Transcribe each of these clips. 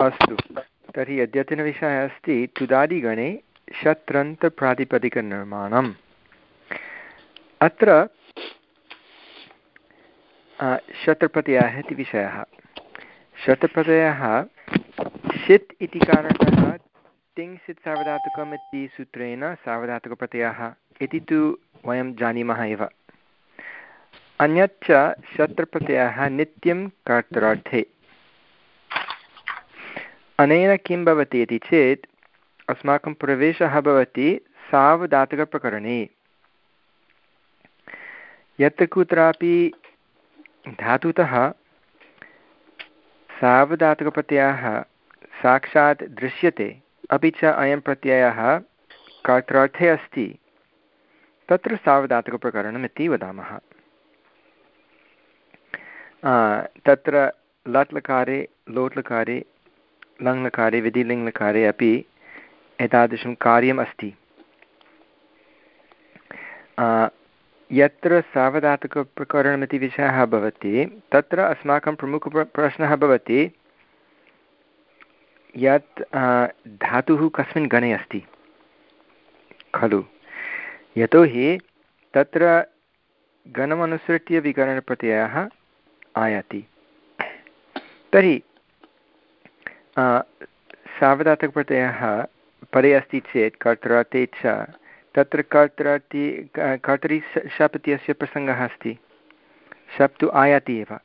अस्तु। तर्हि अद्यतनविषयः अस्ति, तुदादिगणे शत्रन्तप्रातिपदिकनिर्माणम्। अत्र शत्रप्रत्ययः इति विषयः। शत्रप्रत्ययः षित् इति कारणतः तिङ्सित् सार्वधातुकम् इति सूत्रेण सार्वधातुकप्रत्ययः इति तु वयं जानीमः एव। अन्यच्च शत्रप्रत्ययः नित्यं कर्तरार्थे अनेन किं भवति इति चेत् अस्माकं प्रवेशः भवति सावधातकप्रकरणे। यत्र कुत्रापि धातुतः सावधातकप्रत्ययः साक्षात् दृश्यते, अपि च अयं प्रत्ययः कर्त्रार्थे अस्ति, तत्र सावधातकप्रकरणमिति वदामः। तत्र लट् लकारे लोट् लकारे लङ्लकारे विधिलिङ्लकारे अपि एतादृशं कार्यम् अस्ति। यत्र सावधातकप्रकरणमिति विषयः भवति, तत्र अस्माकं प्रमुखप्रश्नः भवति, यत् धातुः कस्मिन् गणे अस्ति? खलु। यतोहि तत्र गणमनुसृत्य विकरणप्रत्ययः आयाति। तर्हि सावधातकप्रत्ययः परे अस्ति चेत् कर्तराते च, तत्र कर्तराति कर्तरि शप् इत्यस्य प्रसङ्गः अस्ति। शप् तु आयाति एव।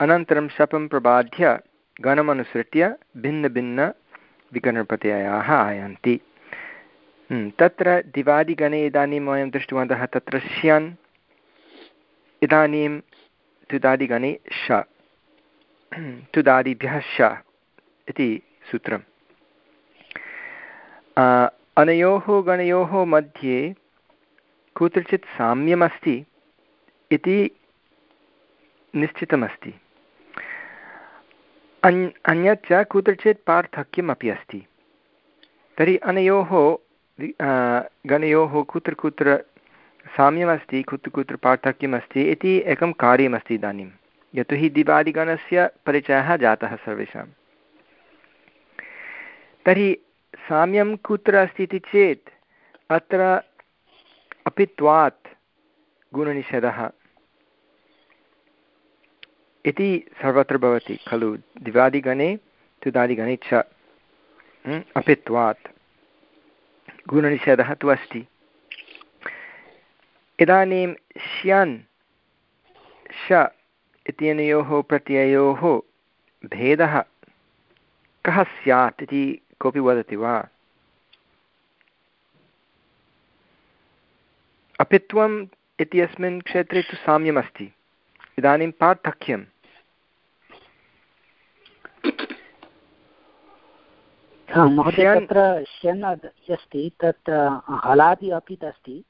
अनन्तरं शपं प्रबाध्य गणमनुसृत्य भिन्नभिन्नविकरणप्रत्ययाः आयान्ति। तत्र दिवादिगणे इदानीं वयं दृष्टवन्तः तत्र स्यान् इदानीं तुदादिगणे श। तुदादिभ्यः श। इति सूत्रम्। अनयोः गणयोः मध्ये कुत्रचित् साम्यमस्ति इति निश्चितमस्ति। अन् अन्यच्च कुत्रचित् पार्थक्यम् अपि अस्ति। तर्हि अनयोः गणयोः कुत्र कुत्र साम्यमस्ति, कुत्र कुत्र पार्थक्यमस्ति इति एकं कार्यमस्ति इदानीं। यतोहि दिवादिगणस्य परिचयः जातः सर्वेषां तर्हि साम्यं कुत्र अस्ति इति चेत् अत्र अपित्वात् गुणनिषेधः। इति सर्वत्र भवति, खलु? दिवादिगणे तुदादिगणे च अपित्वात् गुणनिषेधः तु अस्ति। इदानीं श्यन्, श इत्यनयोः प्रत्ययोः भेदः कः स्यात् इति कोऽपि वदति वा अपित्वम् इत्यस्मिन् क्षेत्रे तु साम्यमस्ति। इदानीं पार्थक्यं तत्र शन् अस्ति तत् हलादि अपि अस्ति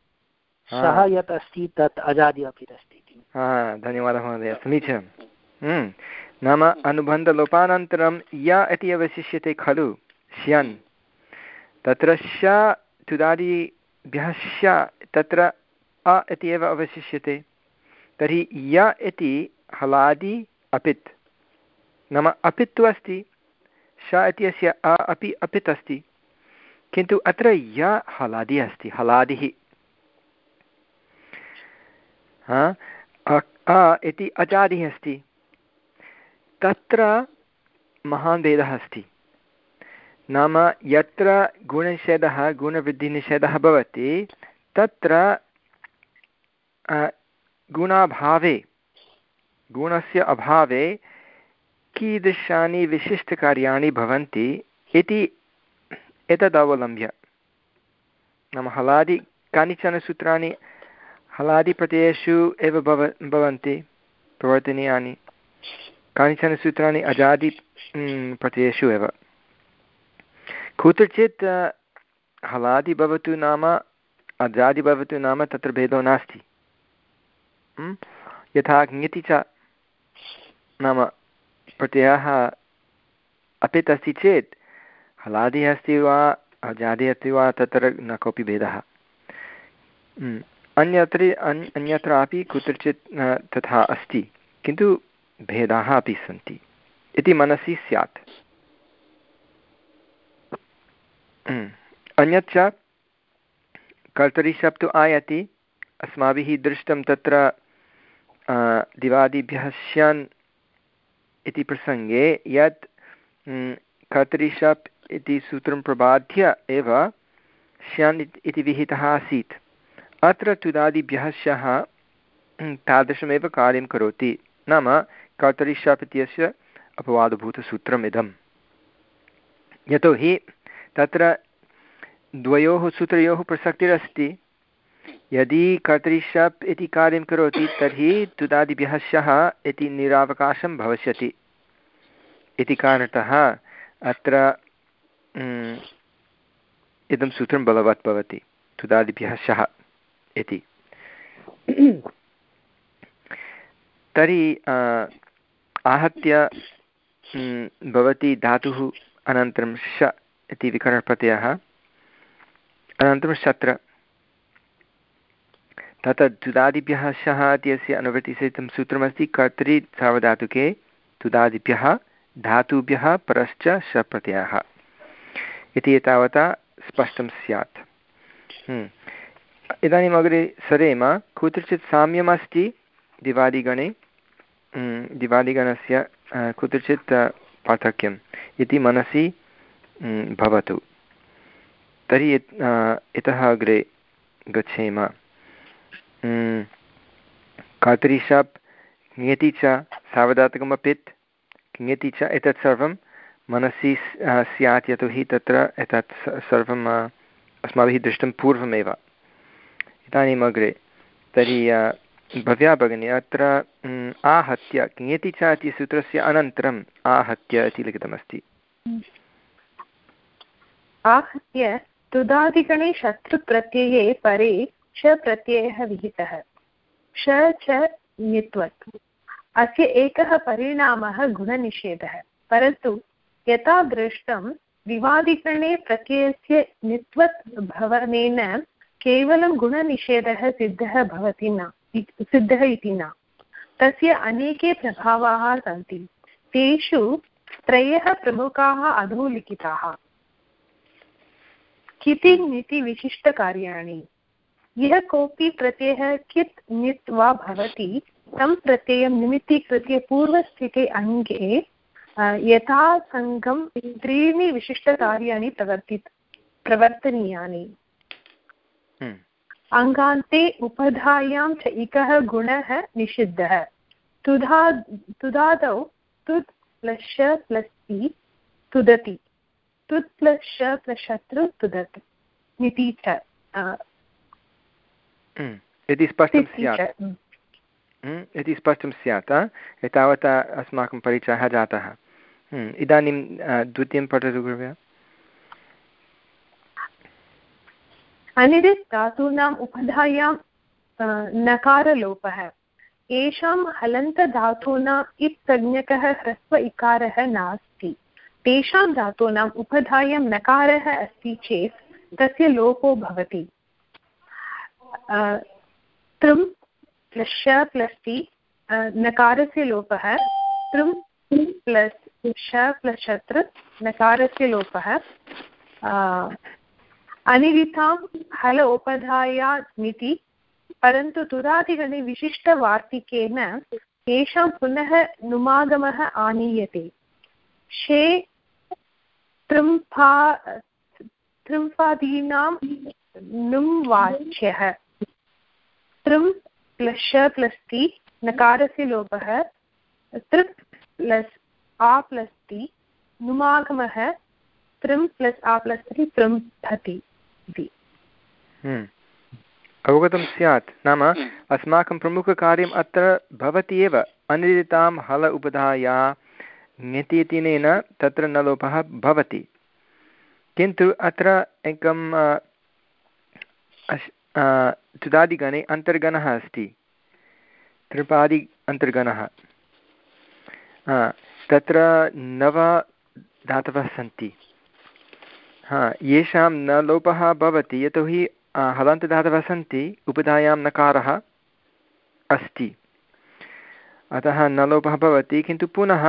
सः यत् अस्ति तत् अजादि अपि अस्ति धन्यवादः महोदय समीचीनं हम्म। नाम अनुबन्धलोपानन्तरं य इति अवशिष्यते खलु? स्यन् तत्र श तुदादिभ्यः श तत्र अ इति एव अवशिष्यते। तर्हि य इति हलादि अपित्। नाम अपित् तु अस्ति। श इत्यस्य अ अपि अपित् अस्ति। किन्तु अत्र य हलादि अस्ति, हलादिः। अ इति अजादिः अस्ति। तत्र महान् भेदः अस्ति। नाम यत्र गुणनिषेधः, गुणवृद्धिनिषेधः भवति, तत्र गुणाभावे, गुणस्य अभावे कीदृशानि विशिष्टकार्याणि भवन्ति इति एतद् अवलम्ब्य नाम हलादि, कानिचन सूत्राणि हलादिप्रत्ययेषु एव भव, भवन्ति, प्रवर्तनीयानि। कानिचन सूत्राणि अजादि प्रत्ययेषु एव। कुत्रचित् हलादि भवतु नाम, अजादि भवतु नाम, तत्र भेदो नास्ति। यथा ङति च नाम प्रत्ययः अपित् अस्ति चेत्, हलादिः अस्ति वा, अजादि अस्ति वा, तत्र न कोऽपि भेदः। अन्यत्र अन्यत्रापि कुत्रचित् तथा अस्ति, किन्तु भेदाः अपि सन्ति। इति मनसि स्यात्। अन्यच्च कर्तरि शप्तु आयति, अस्माभिः दृष्टं तत्र दिवादिभ्यः स्यान् इति प्रसङ्गे यत् कर्तरि शप् इति सूत्रं प्रबाध्य एव स्यान् इति विहितः आसीत्। अत्र तुदादिभ्यः स्यः तादृशमेव कार्यं करोति। नाम कर्तरि शप् इत्यस्य अपवादभूतसूत्रम् इदं यतोहि तत्र द्वयोः सूत्रयोः प्रसक्तिरस्ति। यदि कर्तरिशप् इति कार्यं करोति, तर्हि तुदादिभ्यः स्यः इति निरावकाशं भविष्यति। इति कारणतः अत्र इदं सूत्रं बलवत् भवति, तुदादिभ्यः स्यः इति। तर्हि आहत्य भवति धातुः अनन्तरं श। इति विकरणप्रत्ययः अनन्तरं शत्र तत्र तुदादिभ्यः शः इत्यस्य अनुवृत्तिसहितं सूत्रमस्ति कर्तरि सार्वधातुके तुदादिभ्यः धातुभ्यः परश्च शप्रत्ययः। इति एतावता स्पष्टं स्यात्। हम्म। इदानीम् अग्रे सरेम कुत्रचित् साम्यमस्ति दिवादिगणे? हम्म, दिवादिगणस्य कुत्रचित् पार्थक्यम्। इति मनसि भवतु। तर्हि इतः अग्रे गच्छेम। कर्तरि शप् ङेति च सावधातकमपित् ङेति च एतत् सर्वं मनसि स्यात् यतोहि तत्र एतत् सर्वम् अस्माभिः दृष्टं पूर्वमेव। इदानीम् अग्रे, तर्हि भव्या भगिनी, अत्र आहत्य ङेति च इति सूत्रस्य अनन्तरम् आहत्य इति लिखितमस्ति। आहत्य तुदादिगणे शत्रुप्रत्यये परे च प्रत्ययः विहितः। श च ङित्वत् अस्य एकः परिणामः गुणनिषेधः। परन्तु यथा दृष्टं विवादिकरणे प्रत्ययस्य नित्वत् भवनेन केवलं गुणनिषेधः सिद्धः भवति न सिद्धः इति न। तस्य अनेके प्रभावाः सन्ति। तेषु त्रयः प्रमुखाः अधोलिखिताः। किति नीति विशिष्टकार्याणि यः कोऽपि प्रत्ययः कित् नित् वा भवति तं प्रत्ययं निमित्तीकृत्य पूर्वस्थिते अङ्गे यथासङ्गं त्रीणि विशिष्टकार्याणि प्रवर्ति प्रवर्तनीयानि। हम्म। अङ्गान्ते उपधायां च इकः गुणः निषिद्धः। तुधा तुदादौ तुत् प्लस् श प्लस् इ तुदति। तुत् प्लस् श प्लस् शत्रु तुदति। इति च हम्म। यदि स्पष्टं स्यात्। हम्म। इति स्पष्टं स्यात् एतावता अस्माकं परिचयः जातः। इदानीं द्वितीयं पठतु कृपया अनिदित् धातूनाम् उपधायां नकारलोपः। येषां हलन्तधातूनाम् इत्संज्ञकः ह्रस्व इकारः नास्ति। तेषां धातूनाम् उपधायां नकारः अस्ति चेत् तस्य लोपो भवति। तृम् प्लस् श प्लस् टि नकारस्य लोपः, तृम् प्लस् श प्लस् शत्र नकारस्य लोपः। अनिवितां हल उपधायामिति परन्तु तुरादिगणे विशिष्टवार्तिकेन तेषां पुनः नुमागमः आनीयते। शे तृम्फा तृम्फादीनां नुं वाच्यः। तृम् प्लस् प्लस् टि नकारस्य लोपः। प्लस् आ प्लस् टि नुमागमः। तृम् प्लस् आ प्लस् तृम्भति इति। हम्म। अवगतं स्यात्। नाम। अस्माकं प्रमुखकार्यम् अत्र भवति एव। अनिदितां हल उपधाया ङति तत्र न लोपः भवति। किन्तु अत्र एकं तुदादिगणे अन्तर्गणः अस्ति। त्रिपादि अन्तर्गणः। तत्र नव धातवः सन्ति। हा, येषां न लोपः भवति, यतोहि हलन्तधातवः सन्ति, उपधायां नकारः अस्ति। अतः न लोपः भवति, किन्तु पुनः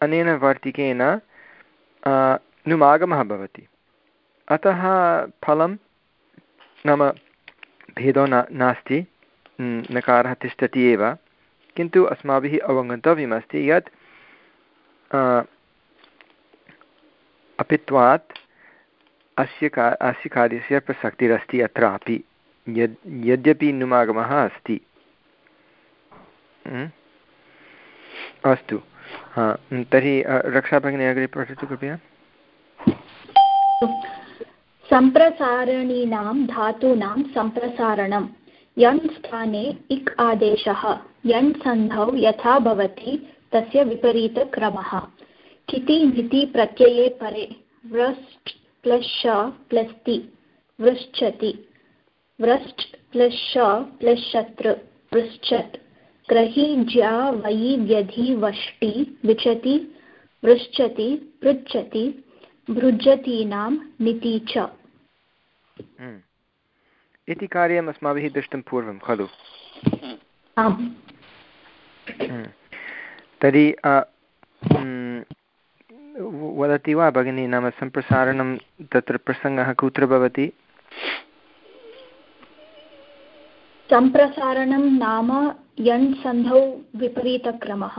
अनेन वर्तिकेन नुमागमः भवति। अतः फलं नाम भेदो न, नास्ति नकारः तिष्ठति एव, किन्तु अस्माभिः अवगन्तव्यमस्ति यत् अपित्वात् अस्य का, अस्य कार्यस्य प्रसक्तिरस्ति अत्रापि, यद्, यद्यपि नुमागमः अस्ति। अस्तु। हा, तर्हि रक्षाभगिनी, अग्रे पठतु कृपया। सम्प्रसारणीनां धातूनां सम्प्रसारणं। यण् स्थाने इक् आदेशः यण् सन्धौ यथा भवति, तस्य विपरीतक्रमः। किति ङिति प्रत्यये परे व्रष्ट् प्लस् श प्लस् ति वृश्चति व्रष्ट् प्लस् श प्लस् शतृ पृच्छत् ग्रही ज्या वयि व्यधि वष्टि विचति वृश्चति पृच्छति भृजतीनां निति च हम्म। इति कार्यम् अस्माभिः दृष्टं पूर्वं खलु हम्म। तर्हि वदति वा भगिनी नाम सम्प्रसारणं तत्र प्रसङ्गः कुत्र भवति सम्प्रसारणं नाम यण् सन्धौ विपरीतक्रमः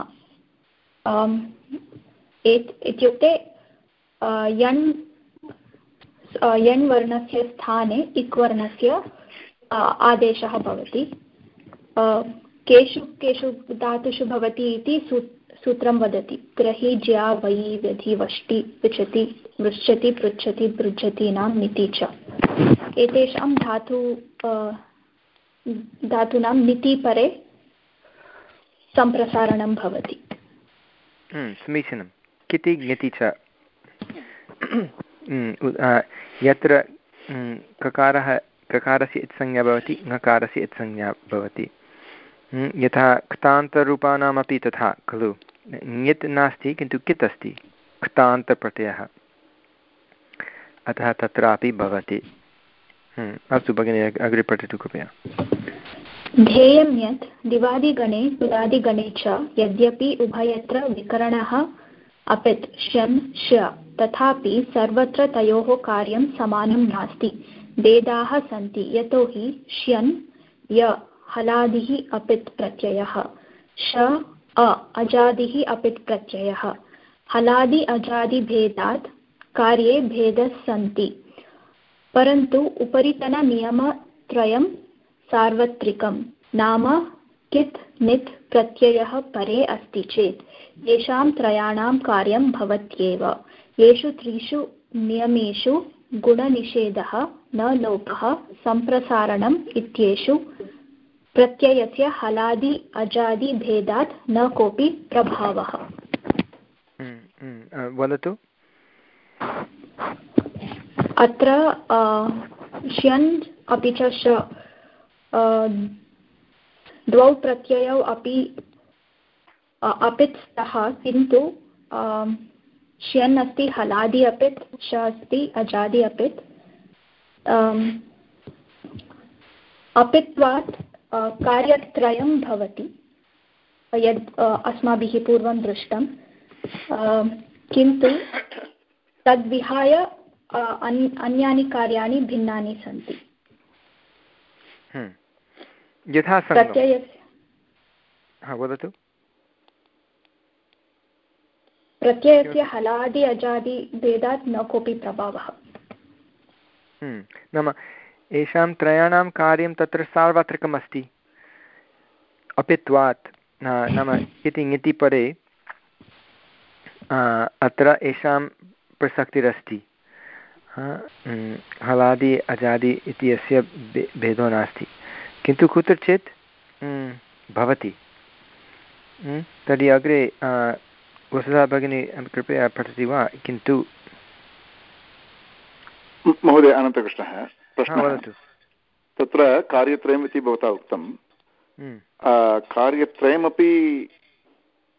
इत्युक्ते यण् यण् वर्णस्य स्थाने इक् वर्णस्य आदेशः भवति। केषु केषु धातुषु भवति इति सूत्रं वदति। ग्रही, ज्या वयि व्यधि, वष्टि, पृच्छति पृच्छति पृच्छति पृच्छतीनां निति च। एतेषां धातु धातूनां नितिपरे सम्प्रसारणं भवति। हम्म, समीचीनं। किति ङति च? यत्र ककारः ककारस्य इत्संज्ञा भवति ङकारस्य इत्संज्ञा भवति। यथा क्तान्तरूपाणामपि तथा खलु? ङित् नास्ति किन्तु कित् अस्ति? क्तान्तप्रत्ययः। अतः तत्रापि भवति। अस्तु भगिनि अग्रे पठतु कृपया। ध्येयं यत् दिवादिगणे तुदादिगणे च यद्यपि उभयत्र विकरणः अपित् शन् श, तथापि सर्वत्र तयोः कार्यं समानं नास्ति। भेदाः सन्ति यतोहि श्यन् य, हलादिः अपित् प्रत्ययः। श, अ, अजादिः अपित् प्रत्ययः। हलादि अजादिभेदात् कार्ये भेदः सन्ति। परन्तु उपरितननियमत्रयं सार्वत्रिकं। नाम कित् नित् प्रत्ययः परे अस्ति चेत् येषां त्रयाणां कार्यं भवत्येव। येषु त्रिषु नियमेषु गुणनिषेधः न लोपः सम्प्रसारणम् इत्येषु प्रत्ययस्य हलादि अजादिभेदात् न कोऽपि प्रभावः। हम्म, हम्म, वदतु। अत्र श्यन् अपि च श द्वौ प्रत्ययौ अपि अपित् स्तः, किन्तु श्यन् अस्ति, हलादि अपित्, श अस्ति, अजादि अपित्। अपित्वात् कार्यत्रयं भवति, यद् अस्माभिः पूर्वं दृष्टं किन्तु, तद्विहाय अन्यानि कार्याणि भिन्नानि सन्ति। हम्म। यथा प्रत्ययस्य वदतु। प्रत्ययस्य हलादि अजादि भेदात् न कोऽपि प्रभावः। हम्म, नाम येषां त्रयाणां कार्यं तत्र सार्वत्रिकम् अस्ति अपित्वात् नाम इति ङिति परे अत्र येषां प्रसक्तिरस्ति। हलादि अजादि इति अस्य भेदो नास्ति। किन्तु कुत्रचित् भवति। तर्हि अग्रे वसुधा भगिनी कृपया पठति वा? किन्तु महोदय अनन्तकृष्णः। प्रश्नः। वदतु। तत्र कार्यत्रयम् इति भवता उक्तं। कार्यत्रयमपि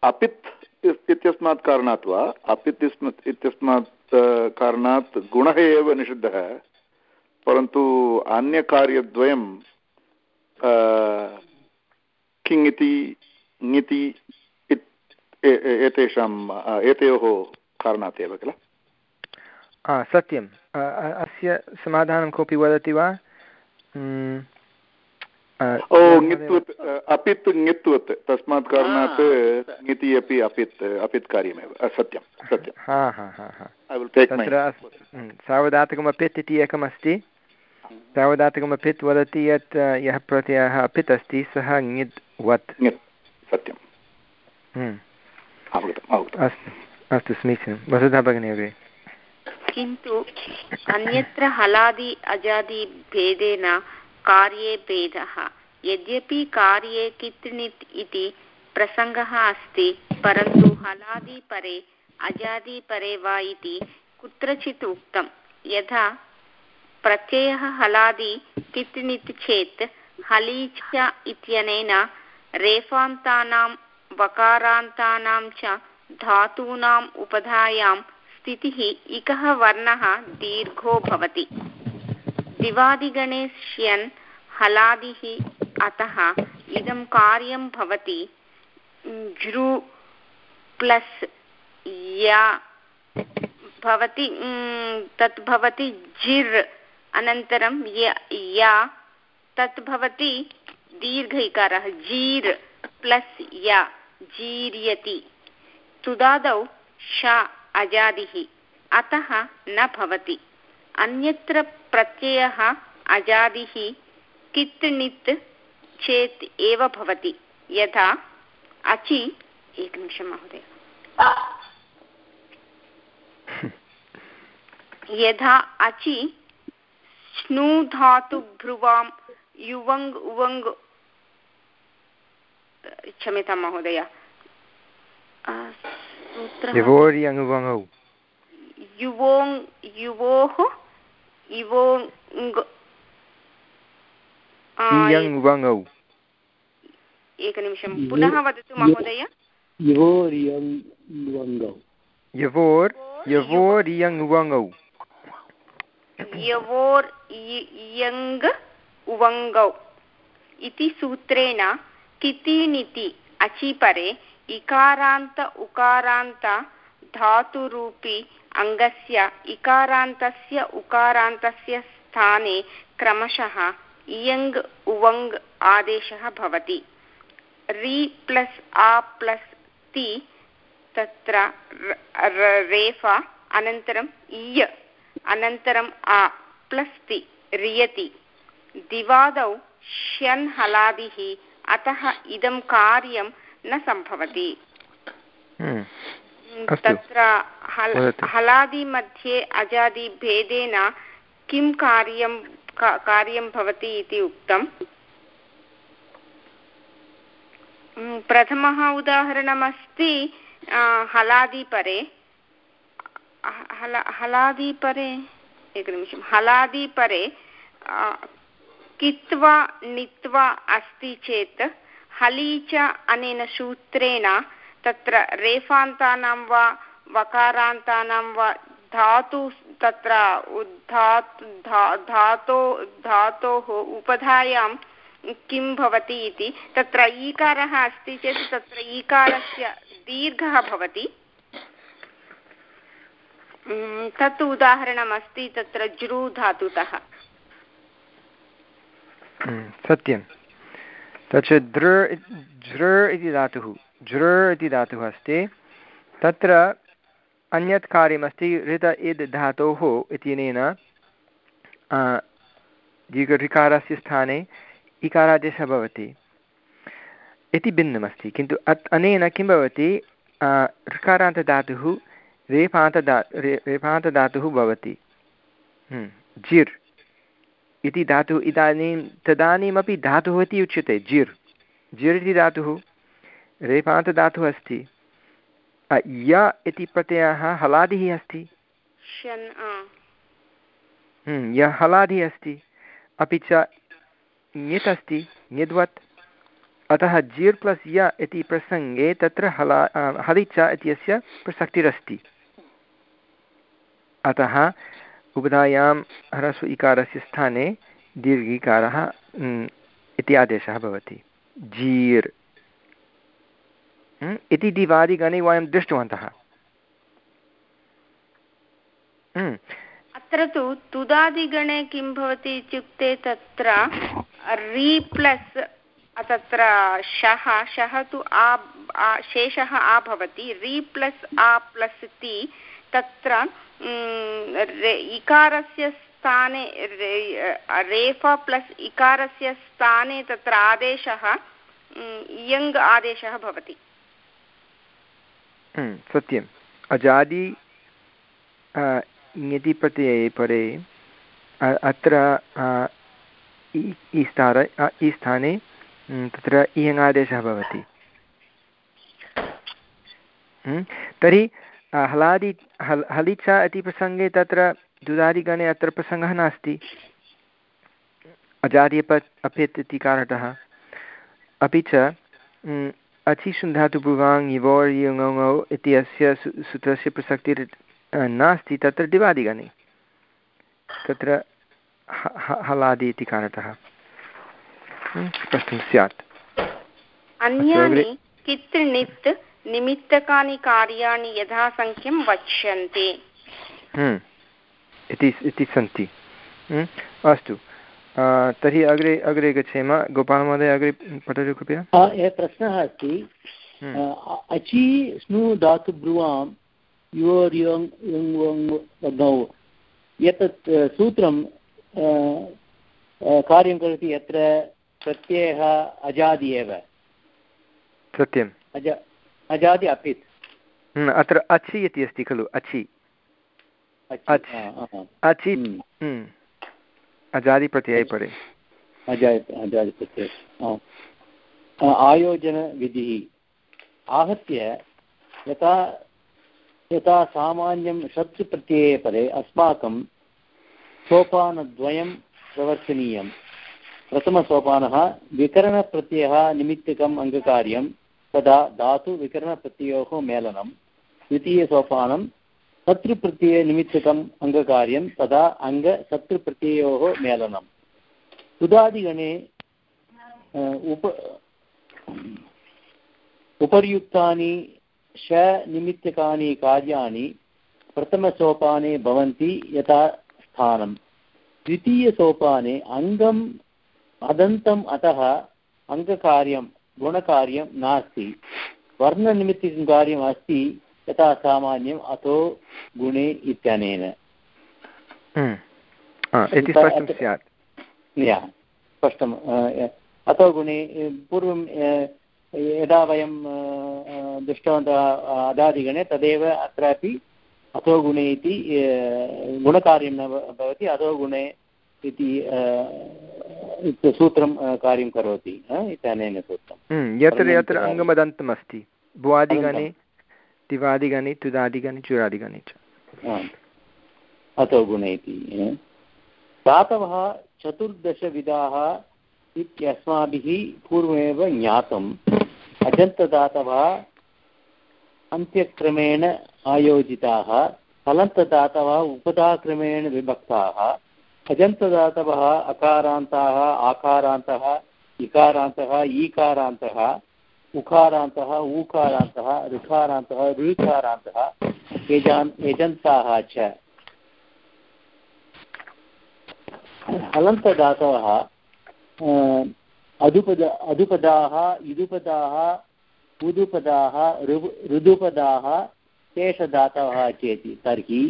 अपित् इत्यस्मात् कारणात् वा? अपित् इत्यस्मात् कारणात् गुणः एव निषिद्धः, परन्तु अन्यकार्यद्वयं किङ् इति, ङिति एतेषाम् एतयोः कारणात् एव किल? सत्यम्। अस्य समाधानं कोऽपि वदति वा? ङित्वत् अपित् ङित्वत् तस्मात् कारणात् ङिति अपि अपित् अपित् कार्यमेव सत्यं सत्यं हा हा हा हा तत्र सावधातकम् इति एकमस्ति सावधातकमपित् वदति यत् यः प्रत्ययः अपित् अस्ति सः ङित् वत् सत्यं अस्तु अस्तु समीचीनं वसुधा भगिनी अग्रे किन्तु अन्यत्र हलादि अजादि भेदेन कार्ये भेदः। यद्यपि कार्ये कित्नित् इति प्रसङ्गः अस्ति, परन्तु हलादिपरे, अजादिपरे वा इति कुत्रचित् उक्तं। यथा, प्रत्ययः हलादि कित्नित् चेत् हलीच इत्यनेन रेफान्तानां, वकारान्तानां च धातूनाम् उपधायां स्थितिः इकः वर्णः दीर्घो भवति। दिवादिगणे श्यन् हलादिः अतः इदं कार्यं भवति। जृ प्लस् या भवति तत् भवति जिर्, अनन्तरं या तत् भवति दीर्घ इकारः जीर् प्लस् या, जीर्यति। तुदादौ श अजादिः, अतः न भवति। अन्यत्र प्रत्ययः अजादिः कित् नित् चेत् एव भवति। यथा अचि एकनिमिषं महोदय। यथा अचि स्नु धातुभ्रुवां युवङ् उवङ् क्षम्यतां महोदय। युवोः इवोङ् एकनिमिषं पुनः वदतु महोदय यवोर् यवोर्यङ् यवोर् यङ् उवङ्गौ इति सूत्रेण कितिनिति अचिपरे इकारान्त उकारान्त धातुरूपी अङ्गस्य इकारान्तस्य उकारान्तस्य स्थाने क्रमशः इयङ्, उवङ् आदेशः भवति। रि प्लस् आ प्लस् ति तत्र रेफा अनन्तरम् इय अनन्तरम् आ प्लस् ति रियति। दिवादौ श्यन् हलादिः, अतः इदं कार्यं न सम्भवति। हम्म। तत्र हल हलादिमध्ये अजादिभेदेन किं कार्यं कार्यं भवति इति उक्तम् प्रथमः उदाहरणमस्ति हलादिपरे। हल हलादिपरे एकनिमिषं। हलादिपरे कित्वा णित्वा अस्ति चेत् हली च अनेन सूत्रेण तत्र रेफान्तानां वा वकारान्तानां वा धातु तत्र धातो धातोः उपधायां किं भवति इति, तत्र ईकारः अस्ति चेत् तत्र ईकारस्य दीर्घः भवति। तत् उदाहरणमस्ति, तत्र जृ धातुतः। सत्यं। तत्र दृ जृ इति धातुः। जृ इति धातुः अस्ति। तत्र अन्यत् कार्यमस्ति, ऋत इद् धातोः इत्यनेन दीर्घऋकारस्य स्थाने इकारादेशः भवति। इति भिन्नमस्ति। किन्तु अत् अनेन किं भवति? ऋकारान्तधातुः रेफान्तदा रे भवति। जिर् इति धातुः इदानीं, तदानीमपि धातुः इति उच्यते, जिर्। जिर् इति धातुः। रेफान्तधातुः अस्ति। य इति प्रत्ययः हलादिः अस्ति। हम्म, यः हलादिः अस्ति। अपि च ङित् अस्ति ङिद्वत् अतः जीर् प्लस् य इति प्रसङ्गे तत्र हला हलिच इत्यस्य प्रसक्तिरस्ति। अतः उपधायां ह्रस्व इकारस्य स्थाने दीर्घिकारः हम्म, इति आदेशः भवति। जीर्। इति दिवादिगणे वयं दृष्टवन्तः। अत्र तु तुदादिगणे किं भवति इत्युक्ते तत्र रि प्लस् तत्र शः शः तु आ शेषः आ भवति। रि प्लस् आ प्लस् ति तत्र इकारस्य स्थाने रेफा प्लस् इकारस्य स्थाने तत्र आदेशः यङ् आदेशः भवति। सत्यम् अजादि ङति प्रत्यये परे अत्र इ स्थाने तत्र इयङादेशः भवति तर्हि हलादि हल् हलिचा इति प्रसङ्गे तत्र दुदादिगणे अत्र प्रसङ्गः नास्ति अजादिप अपित् इति कारणतः अपि च अचिशुन्धातुभुवाङ् इवोर् युङौ इत्यस्य सूत्रस्य प्रसक्तिर् नास्ति तत्र दिवादिगणे तत्र हलादि इति कारणतः स्पष्टं स्यात् अन्यानि कित् णित् निमित्तकानि कार्याणि यथासङ्ख्यं वक्ष्यन्ते इति सन्ति अस्तु तर्हि अग्रे अग्रे गच्छेम। गोपालमहोदय अग्रे पठतु कृपया। प्रश्नः अस्ति। अचि स्नु धातु ब्रुवां युवर् एतत् सूत्रं कार्यं करोति यत्र प्रत्ययः अजादि एव। सत्यम्। अज अजादि अपित्। हम्म, अत्र अचि इति अस्ति खलु अचि। अचि हम्म, अजादिप्रत्यये परे अजादिप्रत्यये आयोजनविधिः आहत्य यथा यथा सामान्यं शत्रुप्रत्यये परे अस्माकं सोपानद्वयं प्रवर्तनीयं प्रथमसोपानः विकरणप्रत्ययः निमित्तकम् अङ्गकार्यं तदा धातुविकरणप्रत्ययोः मेलनं द्वितीयसोपानं शत्रुप्रत्ययनिमित्तकम् अङ्गकार्यं तदा अङ्गशत्रुप्रत्ययोः मेलनम्। उदादिगणे उप, उपर्युक्तानि शनिमित्तकानि कार्याणि प्रथमसोपाने भवन्ति यथा स्थानं द्वितीयसोपाने अङ्गम् अदन्तम् अतः अङ्गकार्यं, गुणकार्यं नास्ति। वर्णनिमित्तिकं कार्यम् अस्ति यथा सामान्यम् अतो गुणे इत्यनेन। हम्म। स्पष्टम् अतो गुणे पूर्वं यदा वयं दृष्टवन्तः अदादिगणे तदेव अत्रापि अथो गुणे इति गुणकार्यं न भवति अधो गुणे इति सूत्रं कार्यं करोति इत्यनेन सूत्रं। हम्म, यत्र यत्र अङ्गमदन्तम् अस्ति भुवादिगणे दिवादिगणे तुदादिगणे चुरादिगणे च अतो गुणे इति धातवः चतुर्दशविधाः इत्यस्माभिः पूर्वमेव ज्ञातम्। अजन्तदातवः अन्त्यक्रमेण आयोजिताः। हलन्तदातवः उपधाक्रमेण विभक्ताः। अजन्तदातवः अकारान्ताः, आकारान्तः, इकारान्तः, ईकारान्तः। उकारान्तः, ऊकारान्तः ऋकारान्तः ऋकारान्तः यजान्, यजन्ताः च। हलन्तदातवः अधुपद, अधुपदाः, इदुपदाः, उदुपदाः ऋदुपदाः शेषदातवः चेत् तर्हि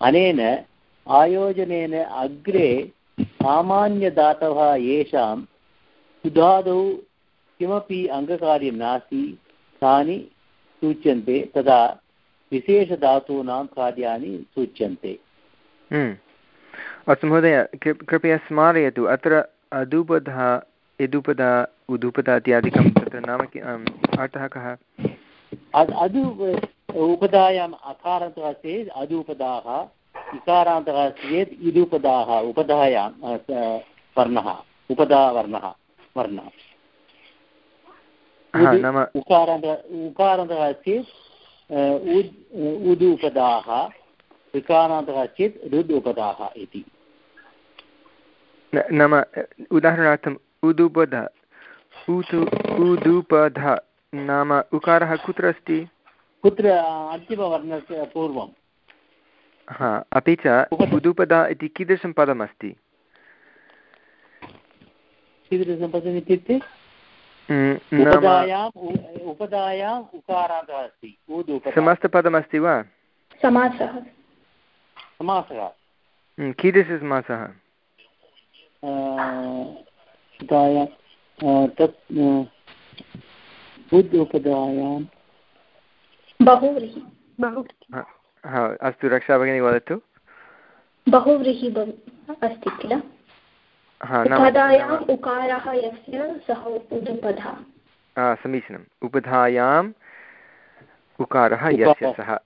अनेन आयोजनेन अग्रे सामान्यदातवः येषां सुधादौ किमपि अङ्गकार्यं नास्ति तानि सूच्यन्ते तदा विशेषधातूनां कार्याणि सूच्यन्ते। हम्म। अस्तु महोदय कृपया स्मारयतु। अत्र अदुपधः यदुपदा उदुपदा इत्यादिकं तत्र नाम अर्थः कः? अदु उपधायाम् अकारान्तः चेत् अदुपदाः इकारान्तः चेत् इदुपदाः उपधायां वर्णः उपधावर्णः वर्णः। उकारान्तः उकारान्तः चेत् उदुपदाः ऋकारान्तः चेत् ऋद् उपदाः इति नाम उदाहरणार्थम् उदुपध उतु उदुपध नाम उकारः कुत्र अस्ति? कुत्र? अन्तिमवर्णस्य पूर्वं हा अपि च उदुपदा इति कीदृशं पदमस्ति? कीदृशं पदम् इत्युक्ते? उपदायाम् उकारान्तः अस्ति समस्तपदमस्ति वा? समासः। समासः। तत् उपदायां बहुव्रीहि। अस्तु रक्षा भगिनी वदतु। बहुव्रीहि अस्ति किल? उपधायाम् उकारः यस्य सः उपधा समीचीनम्। उपधायाम् उकारः यस्य सः।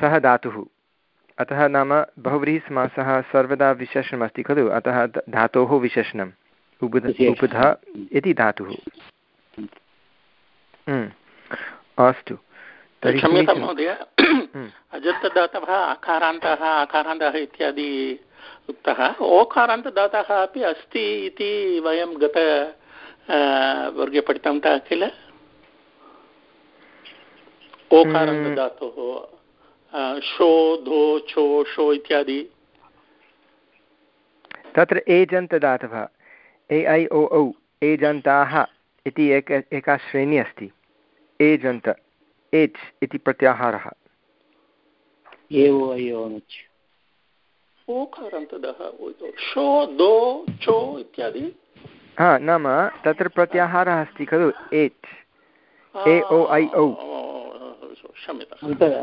सः धातुः। अतः नाम बहुव्रीहिसमासः सर्वदा विशेषणमस्ति खलु। अतः धातोः विशेषणम्। उबुध उपध इति धातुः। हम्म। अस्तु। क्षम्यतां महोदय। हम्म। अजन्तदातवः आकारान्तः आकारान्तः इत्यादि उक्तः ओकारान्तदातः अपि अस्ति इति वयं गत वर्गे पठितवन्तः किल? ओकारान्तदातुः शो धो छो शो इत्यादि। तत्र एजन्तदातवः ए ऐ ओ औ एजन्ताः इति एक एका श्रेणी अस्ति। एजन्त एच् इति प्रत्याहारः। हा नाम तत्र प्रत्याहारः अस्ति खलु एच्। ए ओ ऐ औ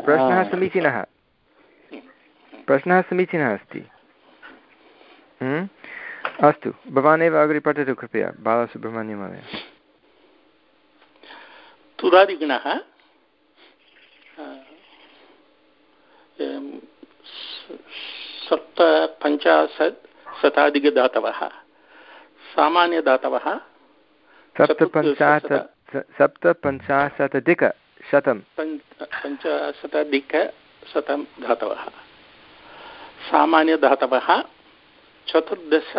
प्रश्नः समीचीनः। प्रश्नः समीचीनः अस्ति। हम्म? अस्तु भवानेव अग्रे पठतु कृपया बालसुब्रह्मण्यमहोदय तुरादिगणः सप्तपञ्चाशत् शताधिकदातवः सामान्यदातवः। सप्तपञ्चाशत् सप्तपञ्चाशदधिक शतं पञ्चशताधिकशतं धातवः सामान्यधातवः चतुर्दश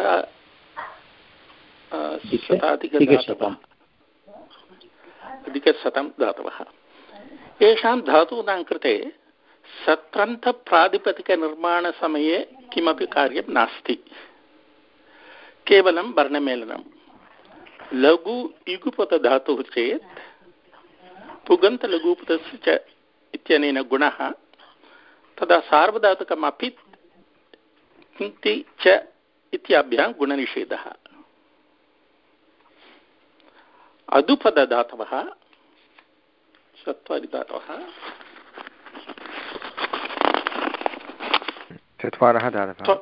शताधिकदातवः। अधिकशतं धातवः येषां धातूनां कृते सत्रन्थप्रातिपदिकनिर्माणसमये किमपि कार्यं नास्ति। केवलं वर्णमेलनं। लघु युगुपतधातुः चेत् पुगन्तलघूपतस्य च इत्यनेन गुणः तदा सार्वधातुकम् अपि किन्ति च इत्याभ्यां गुणनिषेधः। अदुपदधातवः चत्वारि चत्वारः धातवः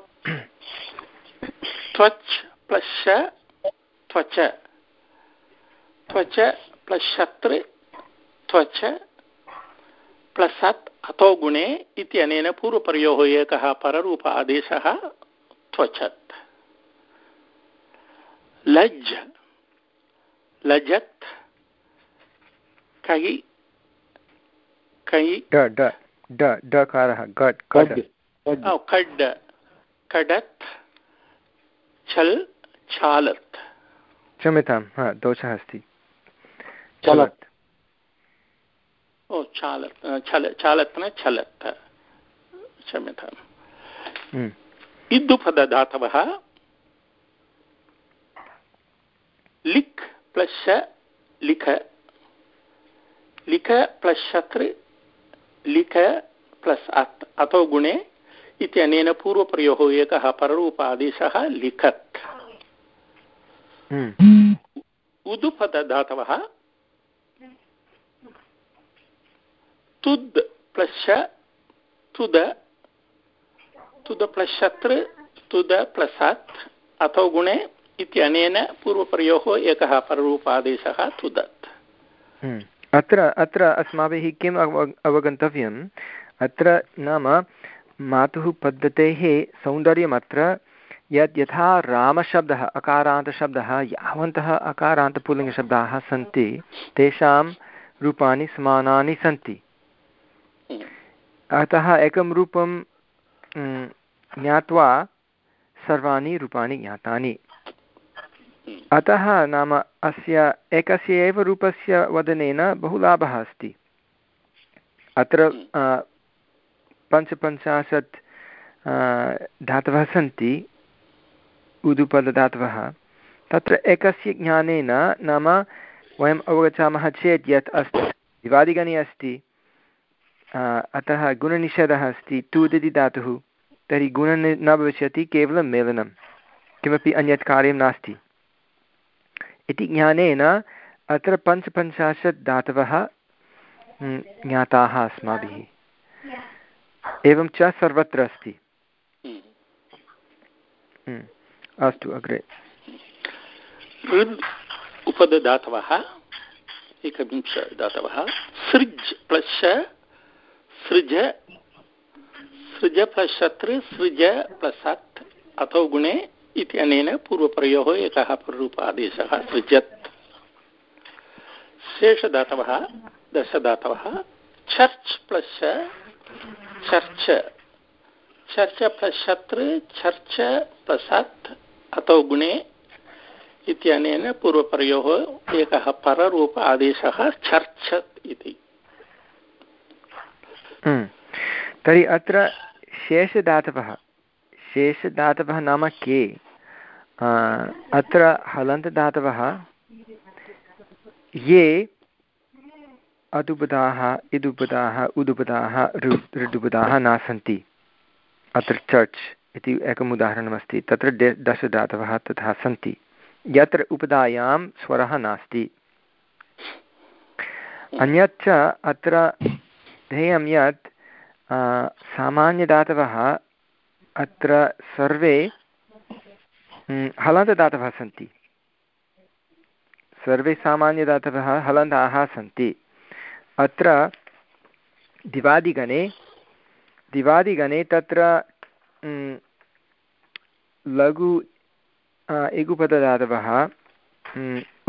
त्वच् प्लश् त्वच। त्वच प्लस् शत्ரு त्वच प्लसत् अतो गुणे इत्यनेन पूर्वपर्योः एकः पररूप आदेशः त्वचत्। लज्। लजत् कै कै डकारः खड्। खडत् छल् छालत्। क्षम्यतां हा दोषः अस्ति। चलत् ओ चाल छल चालत् न छलत्। क्षम्यताम्। हम्म। इद्दुपदधातवः लिक् प्लस् लिख। लिख प्लस् शत्र् लिख प्लस् अत् अतो गुणे इत्यनेन पूर्वप्रयोः एकः पररूप आदेशः लिखत् हम्म। उदुपदधातवः तुद् प्लस् तुद तुद प्लस् शत्र् तुद प्लस् अथो गुणे इत्यनेन पूर्वप्रयोः एकः पररूपादेशः तुदत् हम्म। अत्र अत्र अस्माभिः किम् अवगन्तव्यम् अत्र नाम मातुः पद्धतेः सौन्दर्यमत्र यत् यथा रामशब्दः अकारान्तशब्दः यावन्तः अकारान्तपुल्लिङ्गशब्दाः सन्ति तेषां रूपाणि समानानि सन्ति। अतः एकं रूपं ज्ञात्वा सर्वाणि रूपाणि ज्ञातानि। अतः नाम अस्य एकस्य एव रूपस्य वदनेन बहु लाभः अस्ति। अत्र पञ्चपञ्चाशत् धातवः सन्ति, उदुपदधातवः। तत्र एकस्य ज्ञानेन नाम वयम् अवगच्छामः चेत् यत् अस्ति दिवादिगणे अस्ति अतः गुणनिषेधः अस्ति, तु इति धातुः, तर्हि गुण न भविष्यति, केवलं मेलनं, किमपि अन्यत् कार्यं नास्ति। इति ज्ञानेन अत्र पञ्चपञ्चाशत् धातवः ज्ञाताः अस्माभिः। एवं च सर्वत्र अस्ति। अस्तु, अग्रे। उपदधातवः एकविंशदातवः, सृज् प्लस् सृज सृज प्लस् शत्ரு सृज प्लस् अथो गुणे इत्यनेन पूर्वप्रयोः एकः प्ररूप आदेशः सृजत्। शेषदातवः, दशदातवः चर्च् प्लस् चर्च। चर्च प्लस् शत्ரு चर्च प्लस् अत् गुणे इत्यनेन पूर्वपरयोः एकः पररूप आदेशः चर्चत् इति। हम्म। तर्हि अत्र शेषदातवः। शेषदातवः नाम के? अत्र हलन्तदातवः। ये अदुपदाः इदुपदाः उदुपदाः ऋ न सन्ति अत्र चर्च् इति एकम् उदाहरणमस्ति। तत्र दशदातवः तथा सन्ति। यत्र उपधायां स्वरः नास्ति। अन्यच्च अत्र ध्येयं यत् सामान्यदातवः अत्र सर्वे हलन्तदातवः सन्ति। सर्वे सामान्यदातवः हलन्ताः सन्ति। अत्र दिवादिगणे दिवादिगणे तत्र लघु इगुपदधातवः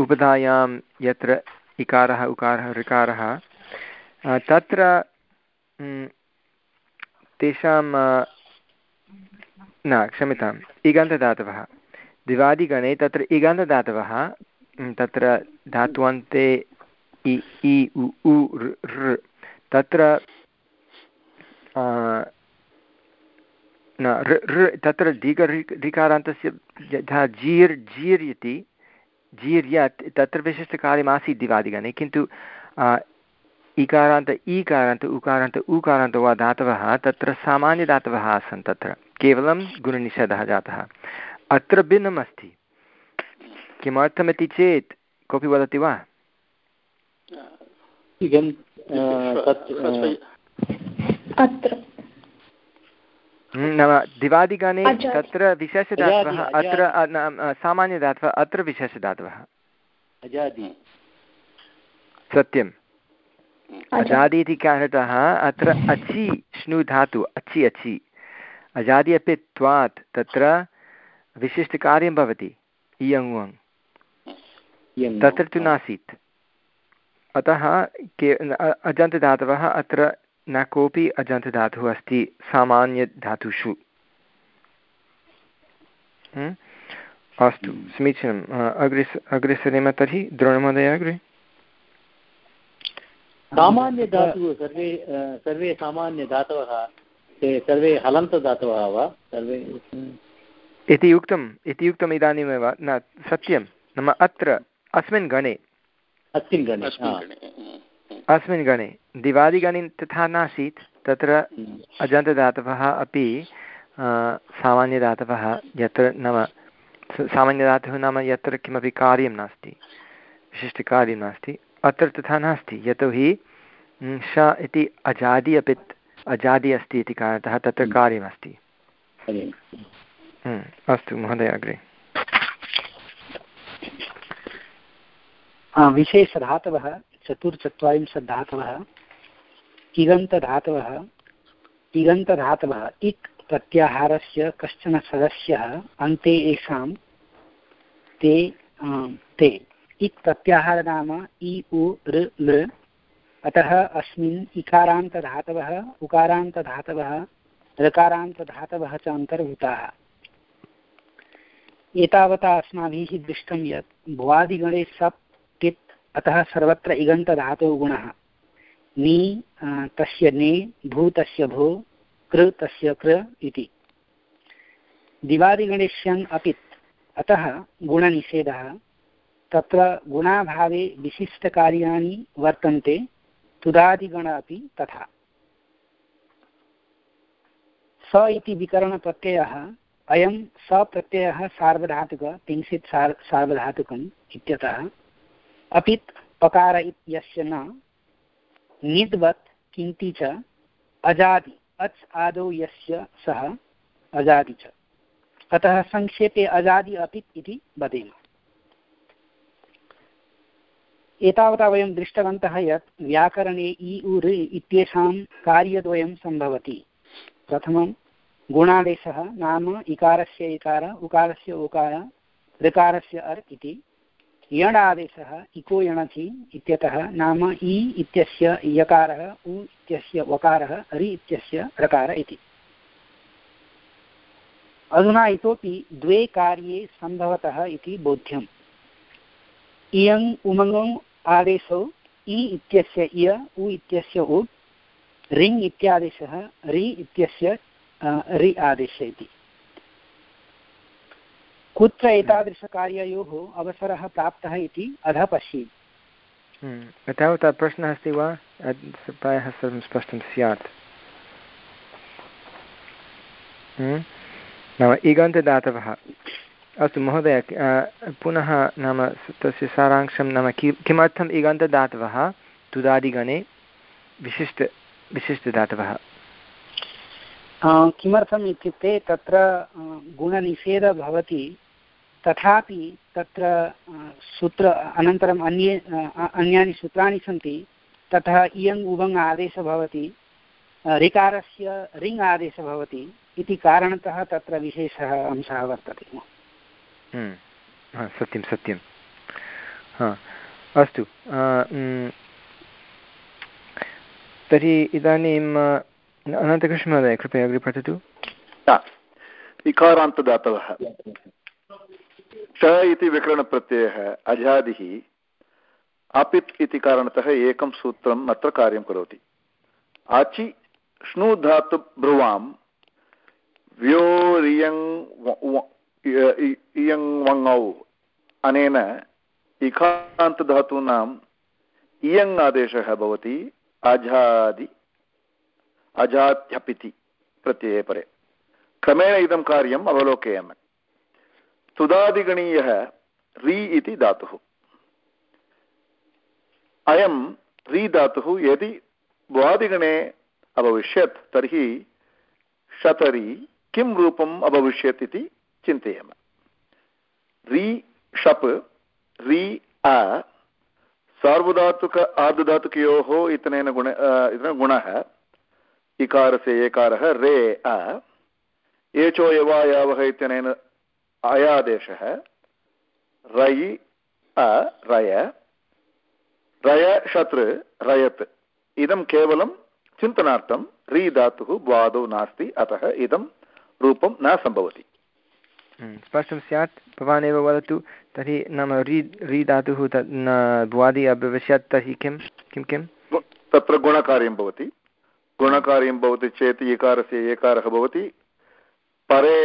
उपधायां यत्र इकारः, उकारः, ऋकारः तत्र तेषां न, क्षम्यताम् इगन्तदातवः दिवादिगणे तत्र इगन्तदातवः तत्र धात्वन्ते इ इ उ उ ऋ तत्र न ऋ तत्र दीर्घ ऋकारान्तस्य यथा जीर् जीर् इति जीर् यत् तत्र विशिष्टकार्यमासीत् दिवादिगणे किन्तु इकारान्त ईकारान्त उकारान्त उकारान्त वा धातवः तत्र सामान्यदातवः आसन् तत्र केवलं गुणनिषेधः जातः अत्र भिन्नम् अस्ति किमर्थमिति चेत् कोऽपि वदति वा अत्र। नाम दिवादिगणे तत्र विशेषधातवः अत्र सामान्यधातवः अत्र विशेषधातवः। सत्यम्। अजादि। इति कारणतः अत्र अचि श्नु धातु अचि अचि। अजादि अपि त्वात् तत्र विशिष्टकार्यं भवति इयङ् तत्र तु नासीत्। अतः के अजन्तधातवः अत्र न कोऽपि अजन्तधातुः अस्ति सामान्यधातुषु। हम्म? अस्तु समीचीनम्। अग्रे अग्रे सरेम तर्हि द्रोणमहोदय अग्रे। सामान्यधातुः सर्वे सर्वे सामान्यधातवः ते सर्वे हलन्तधातवः वा? सर्वे इति उक्तम् इति उक्तम् इदानीमेव न सत्यं नाम अत्र अस्मिन् गणे अस्मिन् गणे अस्मिन् गणे दिवादिगणे तथा नासीत् तत्र। अजन्तदातवः अपि सामान्यदातवः यत्र नाम सामान्यदातुः नाम यत्र किमपि कार्यं नास्ति विशिष्टकार्यं नास्ति अत्र तथा नास्ति। यतोहि श इति अजादि अपि अजादि अस्ति इति कारणतः तत्र। कार्यमस्ति। अस्तु महोदय अग्रे। विशेषधातवः चतुर्चत्वारिंशत् धातवः तिगन्तधातवः तिगन्तधातवः इक् प्रत्याहारस्य कश्चन सदस्यः, अन्ते येषां ते ते। इक् प्रत्याहार नाम इ, उ, ऋ लृ अतः अस्मिन् इकारान्तधातवः, उकारान्तधातवः, ऋकारान्तधातवः च अन्तर्भूताः। एतावता अस्माभिः दृष्टं यत् भुवादिगणे सप् अतः सर्वत्र इगन्तधातुः गुणः। नि तस्य ने, भू तस्य भू, कृ तस्य कृ इति। दिवादिगणेश्यन् अपित्। अतः गुणनिषेधः। तत्र गुणाभावे विशिष्टकार्याणि वर्तन्ते। तुदादिगण अपि तथा। स इति विकरणप्रत्ययः। अयं सप्रत्ययः सार्वधातुक, किञ्चित् सार्, सार्वधातुकम् इत्यतः। अपित् पकार इत्यस्य न। निद्वत् किन्ति च अजादि। अच् आदौ यस्य सः अजादि च। अतः संक्षेपे अजादि अपित् इति वदेम। एतावता वयं दृष्टवन्तः यत् व्याकरणे इ, उ, ऋ इत्येषां कार्यद्वयं सम्भवति। प्रथमं गुणादेशः नाम इकारस्य इकार, उकारस्य उकार, ऋकारस्य अर् इति। यण् आदेशः इको यणचि इत्यतः नाम इ इत्यस्य यकारः, उ इत्यस्य वकारः रि इत्यस्य ऋकार इति। अधुना इतोपि द्वे कार्ये सम्भवतः इति बोध्यम्। इयङ् उमङौ आदेशौ इ इत्यस्य इय उ इत्यस्य उ, रिङ् इत्यादेशः, रि इत्यस्य रि आदेश इति। कुत्र एतादृशकार्ययोः अवसरः प्राप्तः इति अधः पश्येत्। हम्म, तावता प्रश्नः अस्ति वा? प्रायः सर्वं स्पष्टं स्यात्। हम्म, नाम इगन्तदातवः। अस्तु महोदय पुनः नाम तस्य सारांशं नाम कि किमर्थम् इगन्तदातवः? तुदादिगणे विशिष्ट विशिष्टदातवः। किमर्थम् इत्युक्ते तत्र गुणनिषेधः भवति। तथापि तत्र सूत्र अनन्तरम् अन्ये अन्यानि सूत्राणि सन्ति ततः इयङ् उभङ् आदेशः भवति ऋकारस्य ऋङ् आदेशः भवति इति कारणतः तत्र विशेषः अंशः वर्तते। हम्म, सत्यं सत्यं। अस्तु तर्हि इदानीं अनन्तकृष्णमहोदय कृपया अग्रे पठतु। इकारान्तदातवः च इति विकरणप्रत्ययः, अजादिः, अपित् इति कारणतः एकं सूत्रम् अत्र कार्यं करोति। आचि श्नु धातु ब्रुवां व्योरियङ् इयङ् वङौ, अनेन इकान्तधातूनाम् इयङ् आदेशः भवति, अजादि अजात्यपिति प्रत्यये परे। क्रमेण इदं कार्यम् अवलोकयामः। तुदादिगणीयः रि इति धातुः। अयं रि धातुः यदि भ्वादिगणे अभविष्यत्, तर्हि शतरि किं रूपम् अभविष्यत् इति चिन्तयामः। रि शप्, रि अ सार्वधातुक आर्धधातुकयोः इतनेन गुण इतनेन गुणः, इकारस्य एकारः रे अ एचो यवायावः इत्यनेन अयादेशः रयि अ रय रय रयत्। इदं केवलं चिन्तनार्थं री धातुः द्वादौ नास्ति अतः इदं रूपं न सम्भवति। स्पष्टं स्यात् भवान् एव वदतु तर्हि नाम री री धातुः तत् द्वादि अभविष्यत् तर्हि किं किं किं? तत्र गुणकार्यं भवति। गुणकार्यं भवति चेत् एकारस्य एकारः भवति। परे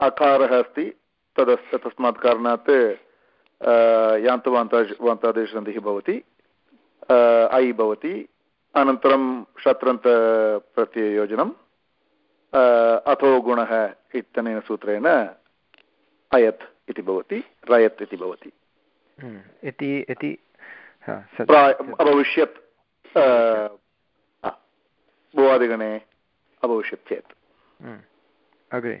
अकारः अस्ति। तदस् तस्मात् कारणात् यान्तवान्ता वान्तादेशसन्धिः भवति। ऐ भवति। अनन्तरं शत्रन्तप्रत्यययोजनम् अथो गुणः इत्यनेन सूत्रेण अयत् इति भवति रयत् इति भवति। इति अभविष्यत्। भुवादिगणे अभविष्यत् चेत्। अग्रे।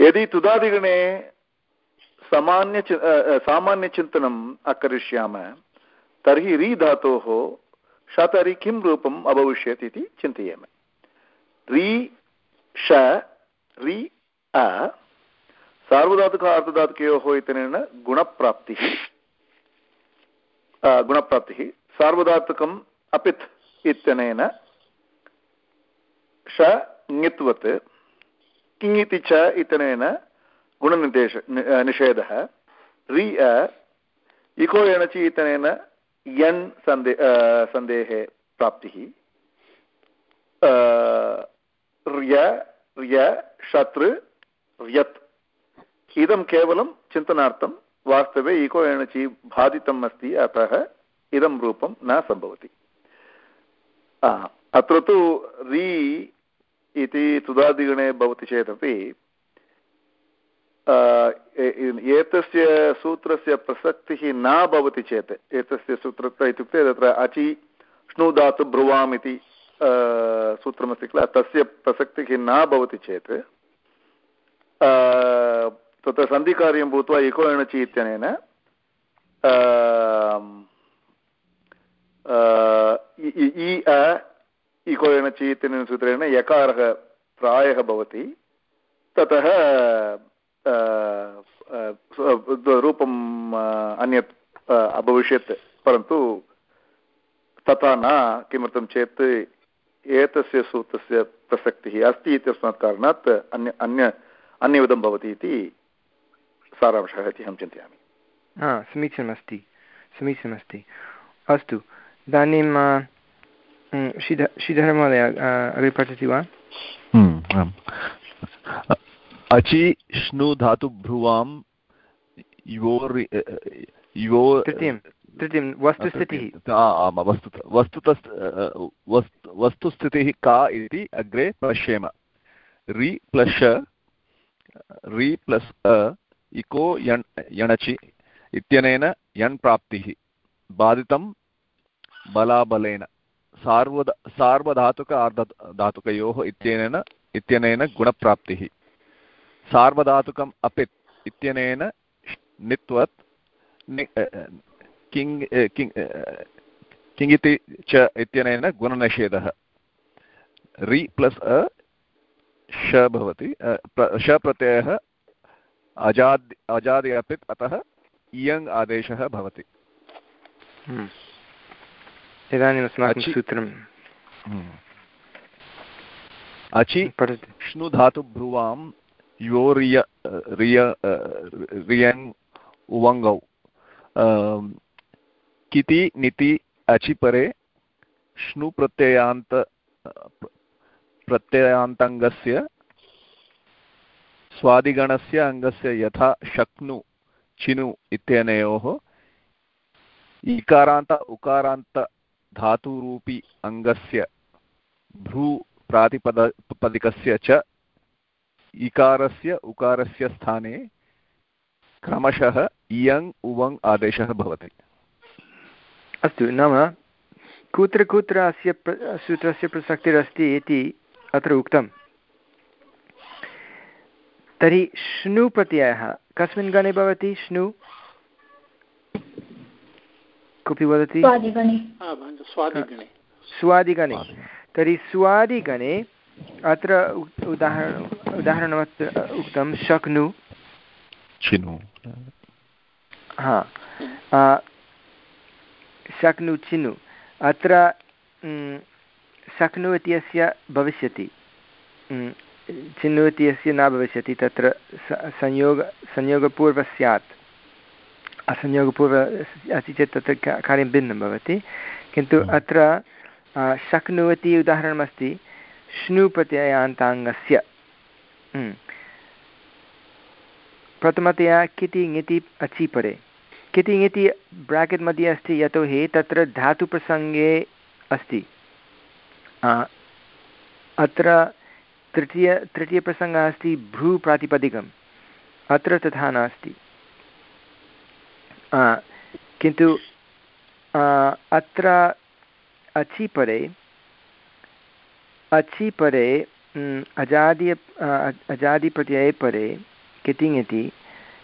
यदि तुदादिगणे सामान्य सामान्यचिन्तनम् अकरिष्यामः, तर्हि री धातोः शतरि किं रूपम् अभविष्यत् इति चिन्तयेम। री श रि अ, सार्वधातुक अर्धधातुकयोः इत्यनेन गुणप्राप्तिः गुणप्राप्तिः, सार्वधातुकम् अपित् इत्यनेन श ङित्वत् किङिति च इत्यनेन गुणनिर्देश निषेधः। रि इको एणचि इत्यनेन यण् सन्दे सन्देहे प्राप्तिः। य य शतृ यत् इदं केवलं चिन्तनार्थं वास्तवे इको एणचि बाधितम् अस्ति, अतः इदं रूपं न सम्भवति। अत्र तु री इति तुदादिगणे भवति चेदपि एतस्य सूत्रस्य प्रसक्तिः न भवति चेत्, एतस्य सूत्रत्र इत्युक्ते तत्र अचि श्नुदातु ब्रुवाम् इति सूत्रमस्ति किल, तस्य प्रसक्तिः न भवति चेत् तत्र सन्धिकार्यं भूत्वा इको इत्यनेन इ इको एणचि इत्यनेन सूत्रेण यकारः प्रायः भवति। ततः रूपम् अन्यत् अभविष्यत्। परन्तु तथा न किमर्थं चेत् एतस्य सूत्रस्य प्रसक्तिः अस्ति इत्यस्मात् कारणात् अन्य अन्य, अन्यविधं भवति इति सारांशः इति श्रीध श्रीधरमहोदय अग्रे पठति वा हम्म, अचि श्नु धातु भ्रुवां योर् यो तृतीयं वस्तुस्थितिः आमां वस्तु वस्तुतः वस्तुस्थितिः का इति अग्रे पश्येम रि प्लस् रि प्लस् अ इको यण् यणचि इत्यनेन यण् प्राप्तिः बाधितं बलाबलेन सार्वद, सार्वधातुक अर्धधातुकयोः इत्यनेन इत्यनेन गुणप्राप्तिः। सार्वधातुकम् अपित् इत्यनेन नित्वत् किङ् किङिति च इत्यनेन गुणनिषेधः। रि प्लस् अ, श भवति श प्रत्ययः अजाद्, अजादि अपित्, अतः इयङ् आदेशः भवति। हम्म। इदानीम् अस्माकं सूत्रं हम्म। अचि श्नु धातु ब्रुवां यो रिय रिय रियङ् उवङ्गौ किति निति अचिपरे श्नु प्रत्ययान्त प्रत्ययान्तङ्गस्य स्वादिगणस्य अङ्गस्य यथा शक्नु चिनु इत्यनयोः इकारान्त उकारान्त धातुरूपी अङ्गस्य भ्रू प्रातिपद पदिकस्य च इकारस्य उकारस्य स्थाने क्रमशः इयङ्, उवङ् आदेशः भवति। अस्तु, नाम कुत्र कुत्र अस्य सूत्रस्य प्रसक्तिरस्ति इति अत्र उक्तं। तर्हि श्नु प्रत्ययः कस्मिन् गणे भवति श्नु? कोऽपि वदति? स्वादिगणे। तर्हि स्वादिगणे अत्र उदाहरण उदाहरणवत् उक्तं शक्नु। चिनु। हा। शक्नु चिनु। अत्र शक्नु इत्यस्य भविष्यति। चिनु इत्यस्य न भविष्यति तत्र संयोग संयोगपूर्वः स्यात् असंयोगपूर्व अस्ति चेत् तत्र कार्यं भिन्नं भवति। किन्तु अत्र शक्नुवति उदाहरणमस्ति श्नु प्रत्ययान्ताङ्गस्य हम्म। प्रथमतया किति ङिति अचि परे किति ङिति ब्राकेट् मध्ये अस्ति यतोहि तत्र धातुप्रसङ्गे अस्ति। अत्र तृतीय तृतीयप्रसङ्गः अस्ति भ्रूप्रातिपदिकम्। अत्र तथा नास्ति। किन्तु अत्र अचि परे अचि परे अजादि अजादिप्रत्यये परे कितिङ् इति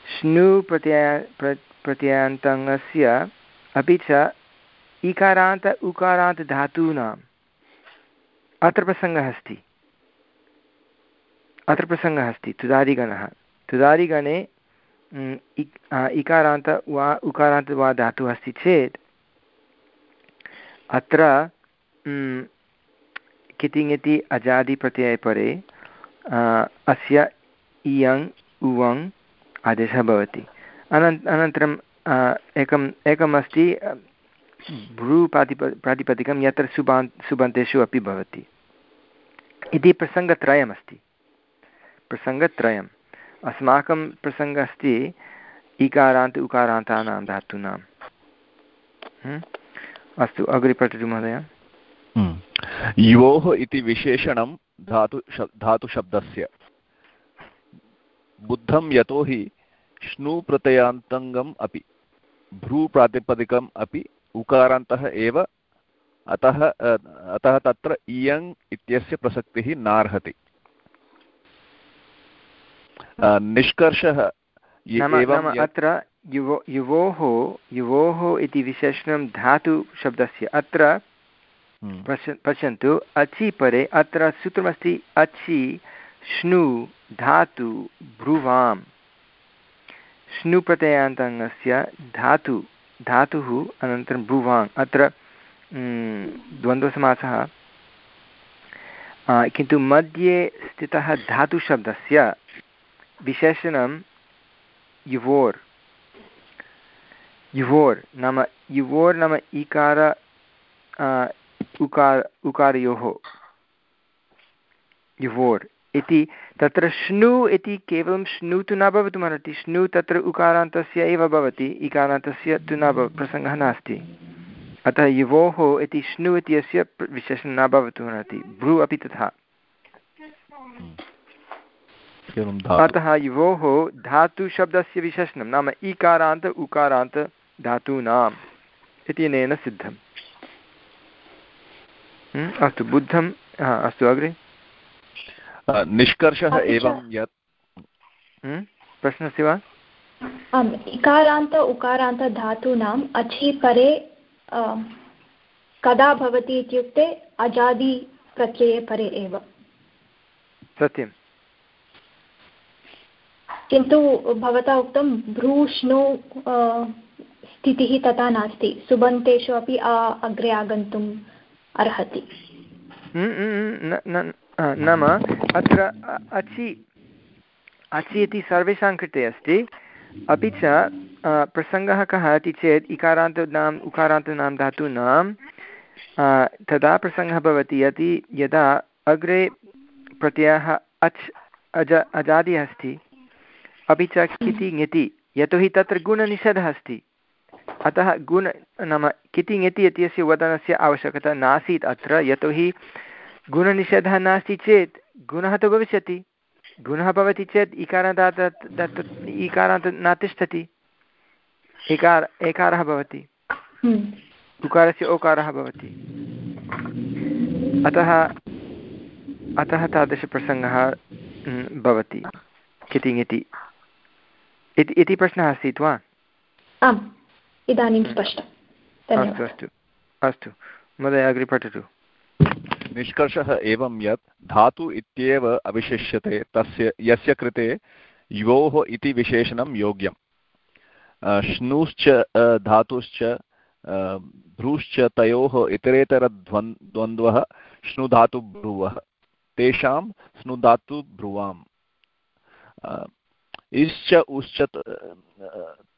स्नु प्रत्यय, प्र, प्रत्ययान्तङ्गस्य, अपि च, इकारान्त, उकारान्त धातूनाम्। अत्र प्रसङ्गः अस्ति। अत्र प्रसङ्गः अस्ति तुदादिगणः तुदादिगणे इकारान्त, वा, उकारान्त वा धातुः अस्ति चेत्, अत्र कितिङ् इति अजादिप्रत्यये परे अस्य इयङ्, उवङ् आदेशः भवति। अनन् अनन्तरम् एकम् एकम् अस्ति भ्रू प्रातिप प्रातिपदिकं यत्र सुबान्, सुबन्तेषु अपि भवति। इति प्रसङ्गत्रयमस्ति। प्रसङ्गत्रयम्। अस्माकं प्रसङ्गः अस्ति इकारान्त उकारान्तानां धातूनां। अस्तु, अग्रे पठतु महोदय। युवोः इति विशेषणं धातु धातुशब्दस्य। बुद्धं यतोहि श्नुप्रत्ययान्तङ्गम् अपि, भ्रूप्रातिपदिकम् अपि उकारान्तः एव, अतः अतः तत्र इयङ् इत्यस्य प्रसक्तिः नार्हति। निष्कर्षः अत्र युवो युवोः युवोः इति विशेषणं धातुशब्दस्य। अत्र हम्म। पश्य पश्यन्तु अचि परे अत्र सूत्रमस्ति अचि श्नु धातु भ्रुवाम्। श्नु प्रत्ययान्तङ्गस्य धातु धातुः अनन्तरं भ्रुवाङ्। अत्र द्वन्द्वसमासः। किन्तु मध्ये स्थितः धातुशब्दस्य विशेषणं युवोर्। युवोर् नाम युवोर् नाम इकार उकार, उकारयोः। युवोर्। इति तत्र श्नु इति केवलं श्नु तु न भवितुमर्हति श्नु तत्र उकारान्तस्य एव भवति, इकारान्तस्य तु न भव, प्रसङ्गः नास्ति। अतः युवोः इति श्नु इत्यस्य विशेषणं न भवितुमर्हति भ्रू अपि तथा। अतः युवोः धातुशब्दस्य विशेषणं नाम इकारान्त उकारान्त धातूनाम् इति अनेन सिद्धम्। अस्तु बुद्धं अस्तु अग्रे। निष्कर्षः एवं यत् प्रश्नस्य वा? आम् इकारान्त उकारान्त धातूनाम् अचि परे कदा भवति इत्युक्ते अजादि प्रत्यये परे एव। सत्यं किन्तु भवता उक्तं भ्रूष्णु स्थितिः तथा नास्ति। सुबन्तेषु अपि अग्रे आगन्तुम् अर्हति। हम्म, हम्म, हम्म, नाम अत्र अचि अचि इति सर्वेषां कृते अस्ति। अपि च प्रसङ्गः कः इति चेत् इकारान्तानाम् उकारान्तानां धातूनां तदा प्रसङ्गः भवति यदि यदा अग्रे प्रत्ययः अच् अज अजादि अस्ति। अपि च किति ङति यतोहि तत्र गुणनिषेधः अस्ति। अतः गुण नाम किति ङति इत्यस्य वदनस्य आवश्यकता नासीत् अत्र। यतोहि गुणनिषेधः नास्ति चेत् गुणः तु भविष्यति। गुणः भवति चेत् इकारान्तात् तत् इकारान्त न तिष्ठति। इकार एकारः भवति। उकारस्य ओकारः भवति। अतः अतः तादृशप्रसङ्गः भवति। किति ङति इति प्रश्नः आसीत् वा? आम् इदानीं स्पष्टम् अस्तु अस्तु। अस्तु। महोदय अग्रे पठतु। निष्कर्षः एवं यत् धातु इत्येव अविशिष्यते तस्य यस्य कृते योः इति विशेषणं योग्यं। श्नुश्च धातुश्च भ्रूश्च तयोः इतरेतरध्वन् द्वन्द्वः श्नुधातुभ्रुवः। तेषां स्नुधातुभ्रुवाम् इश्च उश्च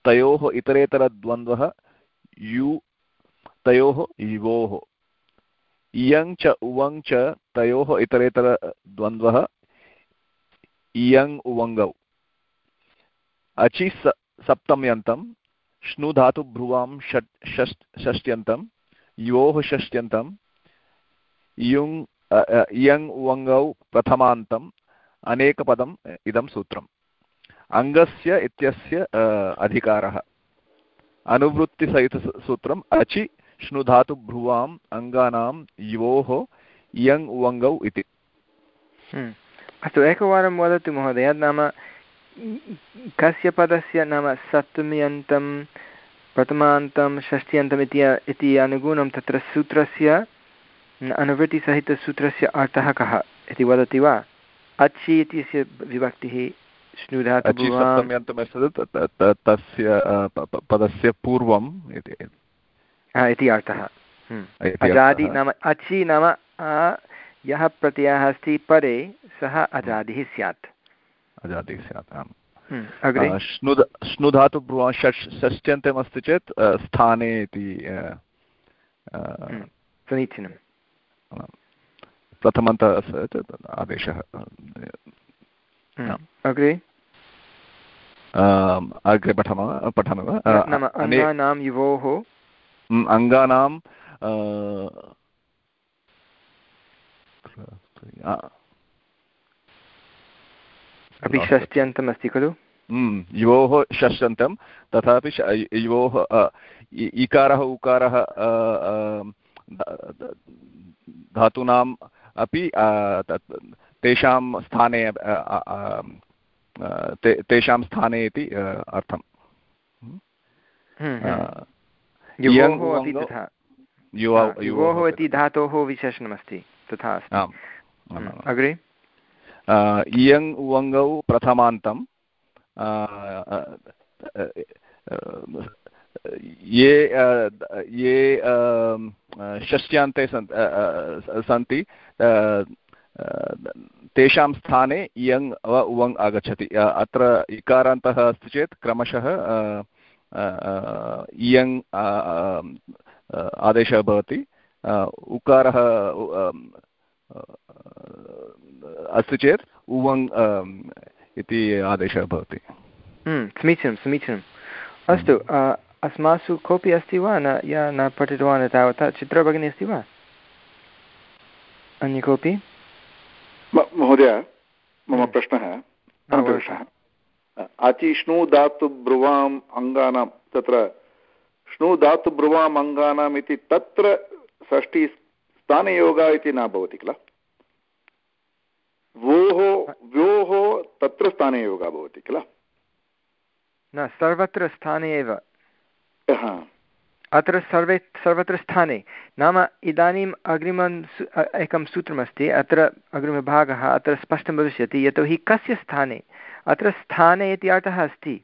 तयोः इतरेतरद्वन्द्वः, यु, तयोः युवोः। इयङ् च उवङ् च, तयोः इतरेतरद्वन्द्वः इयङ् उवङ्गौ अचि सप्तम्यन्तं, श्नु षट्, षष्, षष्ट्यन्तं योः षष्ट्यन्तम् इयुङ् इयङ् उवङ्गौ प्रथमान्तम् अनेकपदम्, इदं सूत्रम्। अङ्गस्य इत्यस्य अधिकारः। अनुवृत्तिसहितसूत्रम् अचि, श्नुधातुभ्रुवाम्, अङ्गानां, योः इयङ् उवङ्गौ इति। हम्म। अस्तु, एकवारं वदतु महोदय नाम कस्य पदस्य नाम सप्तम्यन्तं, प्रथमान्तं षष्ट्यन्तम् इति इति अनुगुणं तत्र सूत्रस्य अनुवृत्तिसहितसूत्रस्य अर्थः कः इति वदति वा? अचि इत्यस्य विभक्तिः तस्य पदस्य पूर्वम् इति। अर्थः। हम्म। अजादि नाम अचि नाम यः प्रत्ययः अस्ति परे सः अजादिः स्यात्। अजादिः स्यात् आम्। हम्म, श्नुधातु ब्रुवां षष् षष्ट्यन्तमस्ति चेत् स्थाने इति हम्म, समीचीनं प्रथमन्तः आदेशः। अग्रे? अग्रे पठामः पठामः। नाम अङ्गानां युवोः। अङ्गानां अपि षष्ट्यन्तम् अस्ति खलु? युवोः षष्ठन्तं तथापि युवोः इकारः उकारः धातूनाम् अपि तेषां स्थाने तेषां स्थाने इति अर्थम्। युवोः इति धातोः विशेषणमस्ति तथा अग्रे? इयङ् उवङ्गौ प्रथमान्तं। ये ये षष्ट्यान्ते सन्ति। तेषां स्थाने इयङ् व उवङ् आगच्छति। अत्र इकारान्तः अस्ति चेत् क्रमशः इयङ् आदेशः भवति। उकारः अस्ति चेत् उवङ् इति आदेशः भवति। हम्म, समीचीनं समीचीनम् अस्तु अस्मासु कोऽपि अस्ति वा? न या न पठितवान् तावता चित्रभगिनी अस्ति वा? अन्य कोऽपि? महोदय मम प्रश्नः अचिष्णु धातु ब्रुवाम् अङ्गानां तत्र श्नु धातु ब्रुवाम् अङ्गानाम् इति तत्र षष्ठी स्थानयोगः इति न भवति किल? वोः व्योः तत्र स्थाने योगः भवति किल? न सर्वत्र स्थाने एव। अत्र सर्वे, सर्वत्र स्थाने। नाम इदानीम् अग्रिमं एकं सूत्रमस्ति, अत्र अग्रिमभागः, अत्र स्पष्टं भविष्यति यतोहि कस्य स्थाने। अत्र स्थाने इति अर्थः अस्ति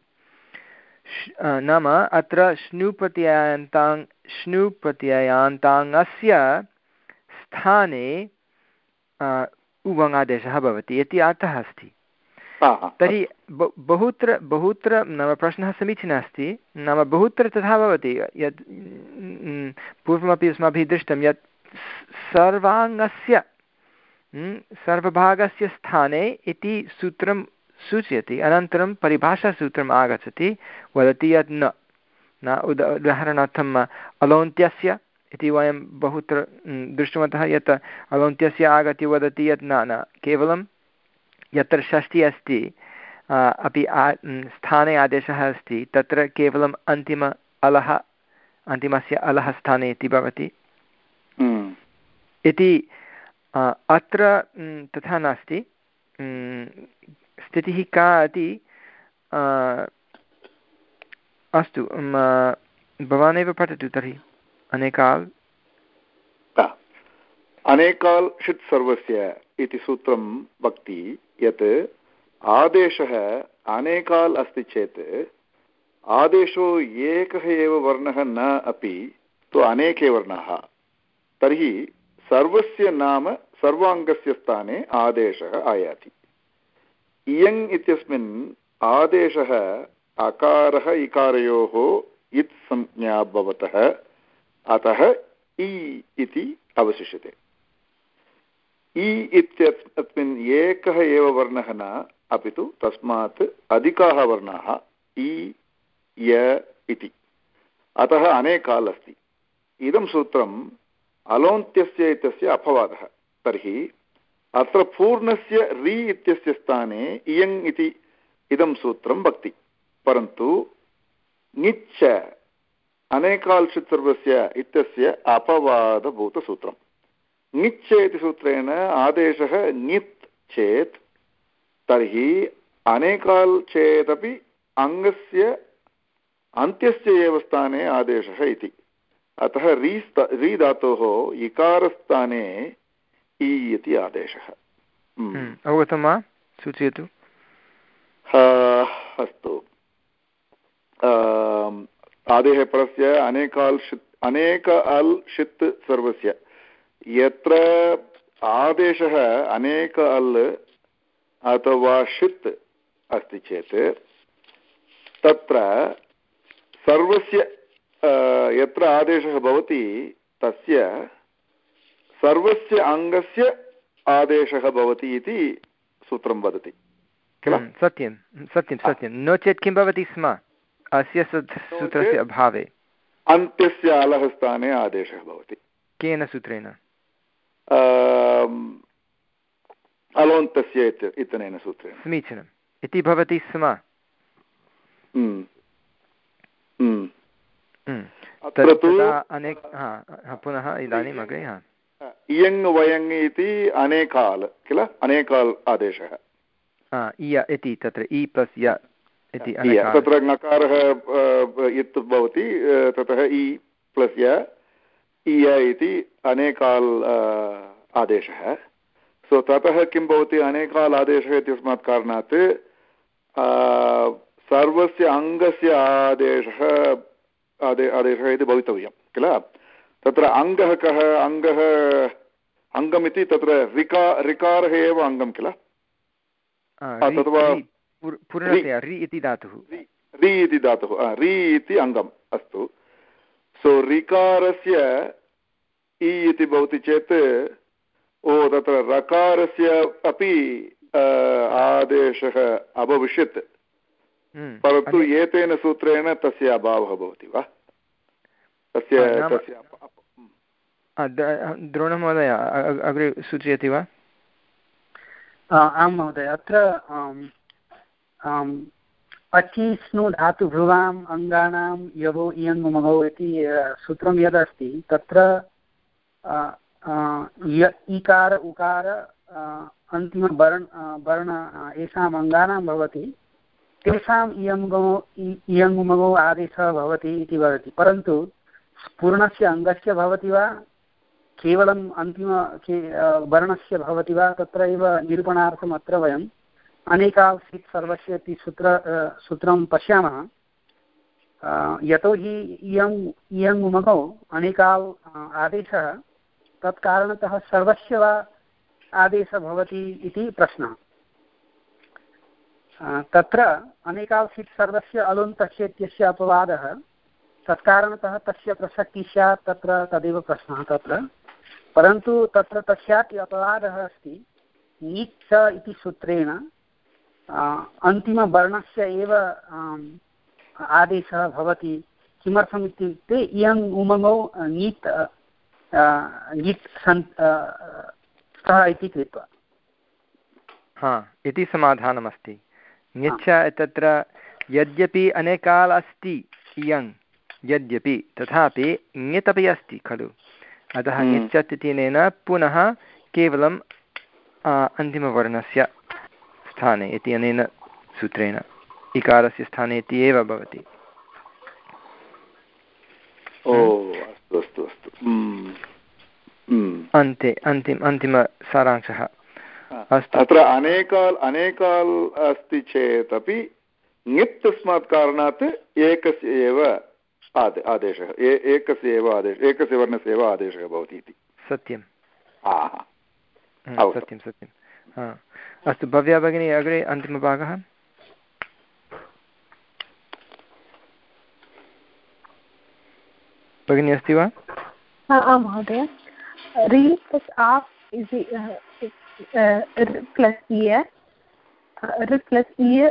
नाम अत्र श्नुप्रत्ययान्ताङ् श्नुप्रत्ययान्ताङ्गस्य स्थाने उवङादेशः भवति, इति अर्थः अस्ति। तर्हि बहुत्र बहुत्र नाम प्रश्नः समीचीनः अस्ति। नाम बहुत्र तथा भवति। यत् पूर्वमपि अस्माभिः दृष्टं यत् सर्वाङ्गस्य सर्वभागस्य स्थाने इति सूत्रं सूचयति। अनन्तरं परिभाषासूत्रम् आगच्छति। वदति यत् न। न उद उदाहरणार्थम् अलोन्त्यस्य इति वयं बहुत्र दृष्टवन्तः यत् अलौन्त्यस्य आगत्य वदति यत् न न। केवलं यत्र षष्टिः अस्ति अपि आ स्थाने आदेशः अस्ति तत्र केवलम् अन्तिम अलः अन्तिमस्य अलः स्थाने इति भवति। इति अत्र तथा नास्ति। स्थितिः का इति अस्तु भवानेव पठतु तर्हि। अनेकाल्? अनेकाल् षित् सर्वस्य इति सूत्रं वक्ति। यत् आदेशः अनेकाल् अस्ति चेत् आदेशो एकः एव वर्णः न अपि, तु अनेके वर्णाः। तर्हि सर्वस्य नाम सर्वाङ्गस्य स्थाने आदेशः आयाति। इयङ् इत्यस्मिन् आदेशः अकारः इकारयोः इत् भवतः, अतः इ इति अवशिष्यते। इ इत्यस्मिन् एकः एव वर्णः न, अपि तु तस्मात् अधिकाः वर्णाः इ य इति। अतः अनेकाल् अस्ति। इदं सूत्रम् अलोन्त्यस्य इत्यस्य अपवादः। तर्हि अत्र पूर्णस्य रि इत्यस्य स्थाने इयङ् इति इदं सूत्रं भक्ति। परन्तु ङिच्च अनेकाल्षित् सर्वस्य इत्यस्य अपवादभूतसूत्रम्। ङिच् इति सूत्रेण आदेशः ङित् चेत् तर्हि अनेकाल् चेदपि अङ्गस्य अन्त्यस्य एव स्थाने आदेशः इति। अतः री री धातोः इकारस्थाने इ इति आदेशः। हम्म। हम्म, अवगतं वा? सूचयतु। अस्तु। आदेः परस्य अनेकाल् षित् अनेक अल् षित् सर्वस्य। यत्र आदेशः अनेक अल् अथवा षित् अस्ति चेत् तत्र सर्वस्य यत्र आदेशः भवति तस्य सर्वस्य अङ्गस्य आदेशः भवति इति सूत्रं वदति। किल? हम्म, सत्यं सत्यं सत्यं। नो चेत् किं भवति स्म? अस्य सूत्रस्य अभावे। अन्त्यस्य अलः स्थाने आदेशः भवति। केन सूत्रेण? अलोन्तस्य इत्यनेन सूत्रेण समीचीनम् इति भवति स्म। हम्म। हम्म। अनेक पुनः इदानीम् अग्रे हा इयङ् वयङ् इति अनेकाल् किल अनेकाल् आदेशः इय इति तत्र इ प्लस् य इति तत्र नकारः यत् भवति ततः इ प्लस् य इय इति अनेकाल् आदेशः सो ततः किं भवति? अनेकाल् आदेशः इत्यस्मात् कारणात् सर्वस्य अङ्गस्य आदेशः आदे आदेशः इति भवितव्यं किल? तत्र अङ्गः कः? अङ्गः अङ्गमिति तत्र ऋका ऋकारः एव अङ्गं किल? अथवा रि इति धातुः। रि इति धातुः रि इति अङ्गम् अस्तु। सो ऋकारस्य इ इति भवति चेत् ओ तत्र रकारस्य अपि आदेशः अभविष्यत्। हम्म, परन्तु एतेन सूत्रेण तस्य अभावः भवति वा? तस्य तस्य द्रोणमहोदय अग्रे सूचयति वा? आं महोदय अत्र अचिस्नु धातुभ्रुवाम् अङ्गानां यवो इयङ्गुमगौ इति सूत्रं यदस्ति तत्र इकार, उकार अन्तिमवर्ण वर्ण येषाम् अङ्गानां भवति। तेषाम् इयङ्गो इयङ्गुमगौ आदेशः भवति इति वदति। परन्तु पूर्णस्य अङ्गस्य भवति वा? केवलम् अन्तिम वर्णस्य भवति वा? तत्रैव निरूपणार्थम् अत्र वयम् अनेकावसीत् सर्वस्य इति सूत्र सूत्रं पश्यामः। यतोहि इयङ् उमगौ अनेकाव् आदेशः तत्कारणतः सर्वस्य वा आदेशः भवति इति प्रश्नः। तत्र अनेकावसीत् सर्वस्य अलुन्तस्य इत्यस्य अपवादः, तत्कारणतः तस्य प्रसक्तिः स्यात् तत्र तदेव प्रश्नः तत्र। परन्तु तत्र तस्यापि अपवादः अस्ति नीच् इति सूत्रेण अन्तिमवर्णस्य एव आदेशः भवति। किमर्थम् इत्युक्ते इयम् उमङ्गौ ङीत् ङीत् सन् स्तः इति कृत्वा। हा इति समाधानमस्ति। ङिच्छ तत्र यद्यपि अनेकाल् अस्ति इयङ् यद्यपि तथापि ङित् अपि अस्ति खलु। अतः ङिच्छत् इत्यनेन पुनः केवलं अन्तिमवर्णस्य स्थाने इति अनेन सूत्रेण इकारस्य स्थाने इति एव भवति। अस्तु अस्तु। अस्तु अन्ते अन्तिम अन्तिमसारांशः अस्तु। अत्र अनेकाल् अनेकाल् अस्ति चेदपि ङित् तस्मात् कारणात् एकस्य एव आदे आदेशः एकस्य एव आदेशः एकस्य वर्णस्य एव आदेशः भवति इति। सत्यं सत्यं। सत्यं अस्तु भव्या भगिनी अग्रे अन्तिमभागः? भगिनी अस्ति वा? आं महोदय। रि प्लस् आफ् इस् प्लस् इय प्लस् इय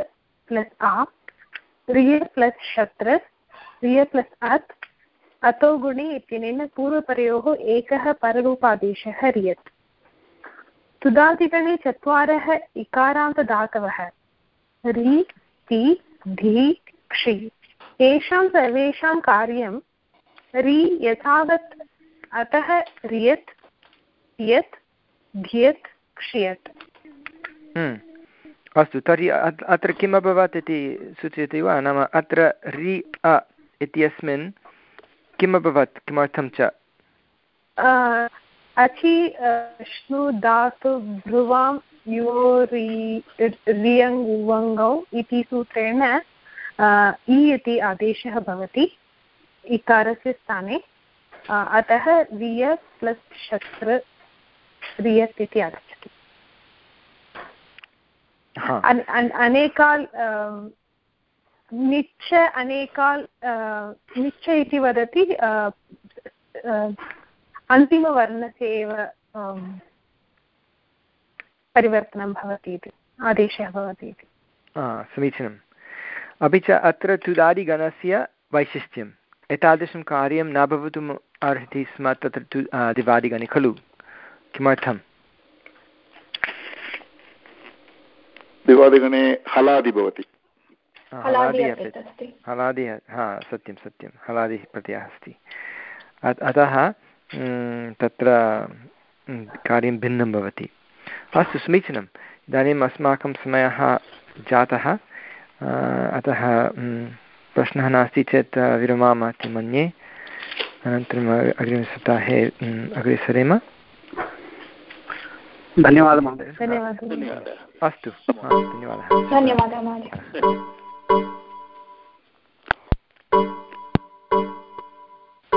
प्लस् प्लस् शत्र प्लस् अत् अतो गुणे इत्यनेन पूर्वपरयोः एकः पररूपादेशः रियत्। तुदादिगणे चत्वारः इकारान्तदातवः। रि, ति, धि, क्षि। तेषां सर्वेषां कार्यं रि यथावत् अतः रियत् यत् धियत् क्षियत्। हम्म। अस्तु तर्हि अत्र किम् अभवत् इति सूचयति वा? नाम अत्र रि अ इत्यस्मिन् किम् अभवत् किमर्थं च? अचि श्नु धातु भ्रुवां यो रियङ् उवङ्गौ इति सूत्रेण इ इति आदेशः भवति। इकारस्य स्थाने अतः रिय प्लस् शत्र रियत् इति आगच्छति। अनेकाल् निच्छ अनेकाल् निच्छ इति वदति अन्तिमवर्णस्य एव परिवर्तनं भवति इति आदेशः भवति इति। समीचीनम्। अपि च अत्र तुदादिगणस्य वैशिष्ट्यम्। एतादृशं कार्यं न भवितुम् अर्हति स्म तत्र तु दिवादिगणे खलु? किमर्थं दिवादिगणे हलादि भवति। हलादि हलादि हा सत्यं सत्यं। हलादि प्रत्ययः अस्ति। अतः तत्र कार्यं भिन्नं भवति। अस्तु समीचीनम्। इदानीम् अस्माकं समयः जातः। अतः प्रश्नः नास्ति चेत् विरमामः इति मन्ये। अनन्तरम् अग्रिमसप्ताहे अग्रे सरेम। धन्यवादः महोदय। अस्तु। धन्यवादः। धन्यवादः।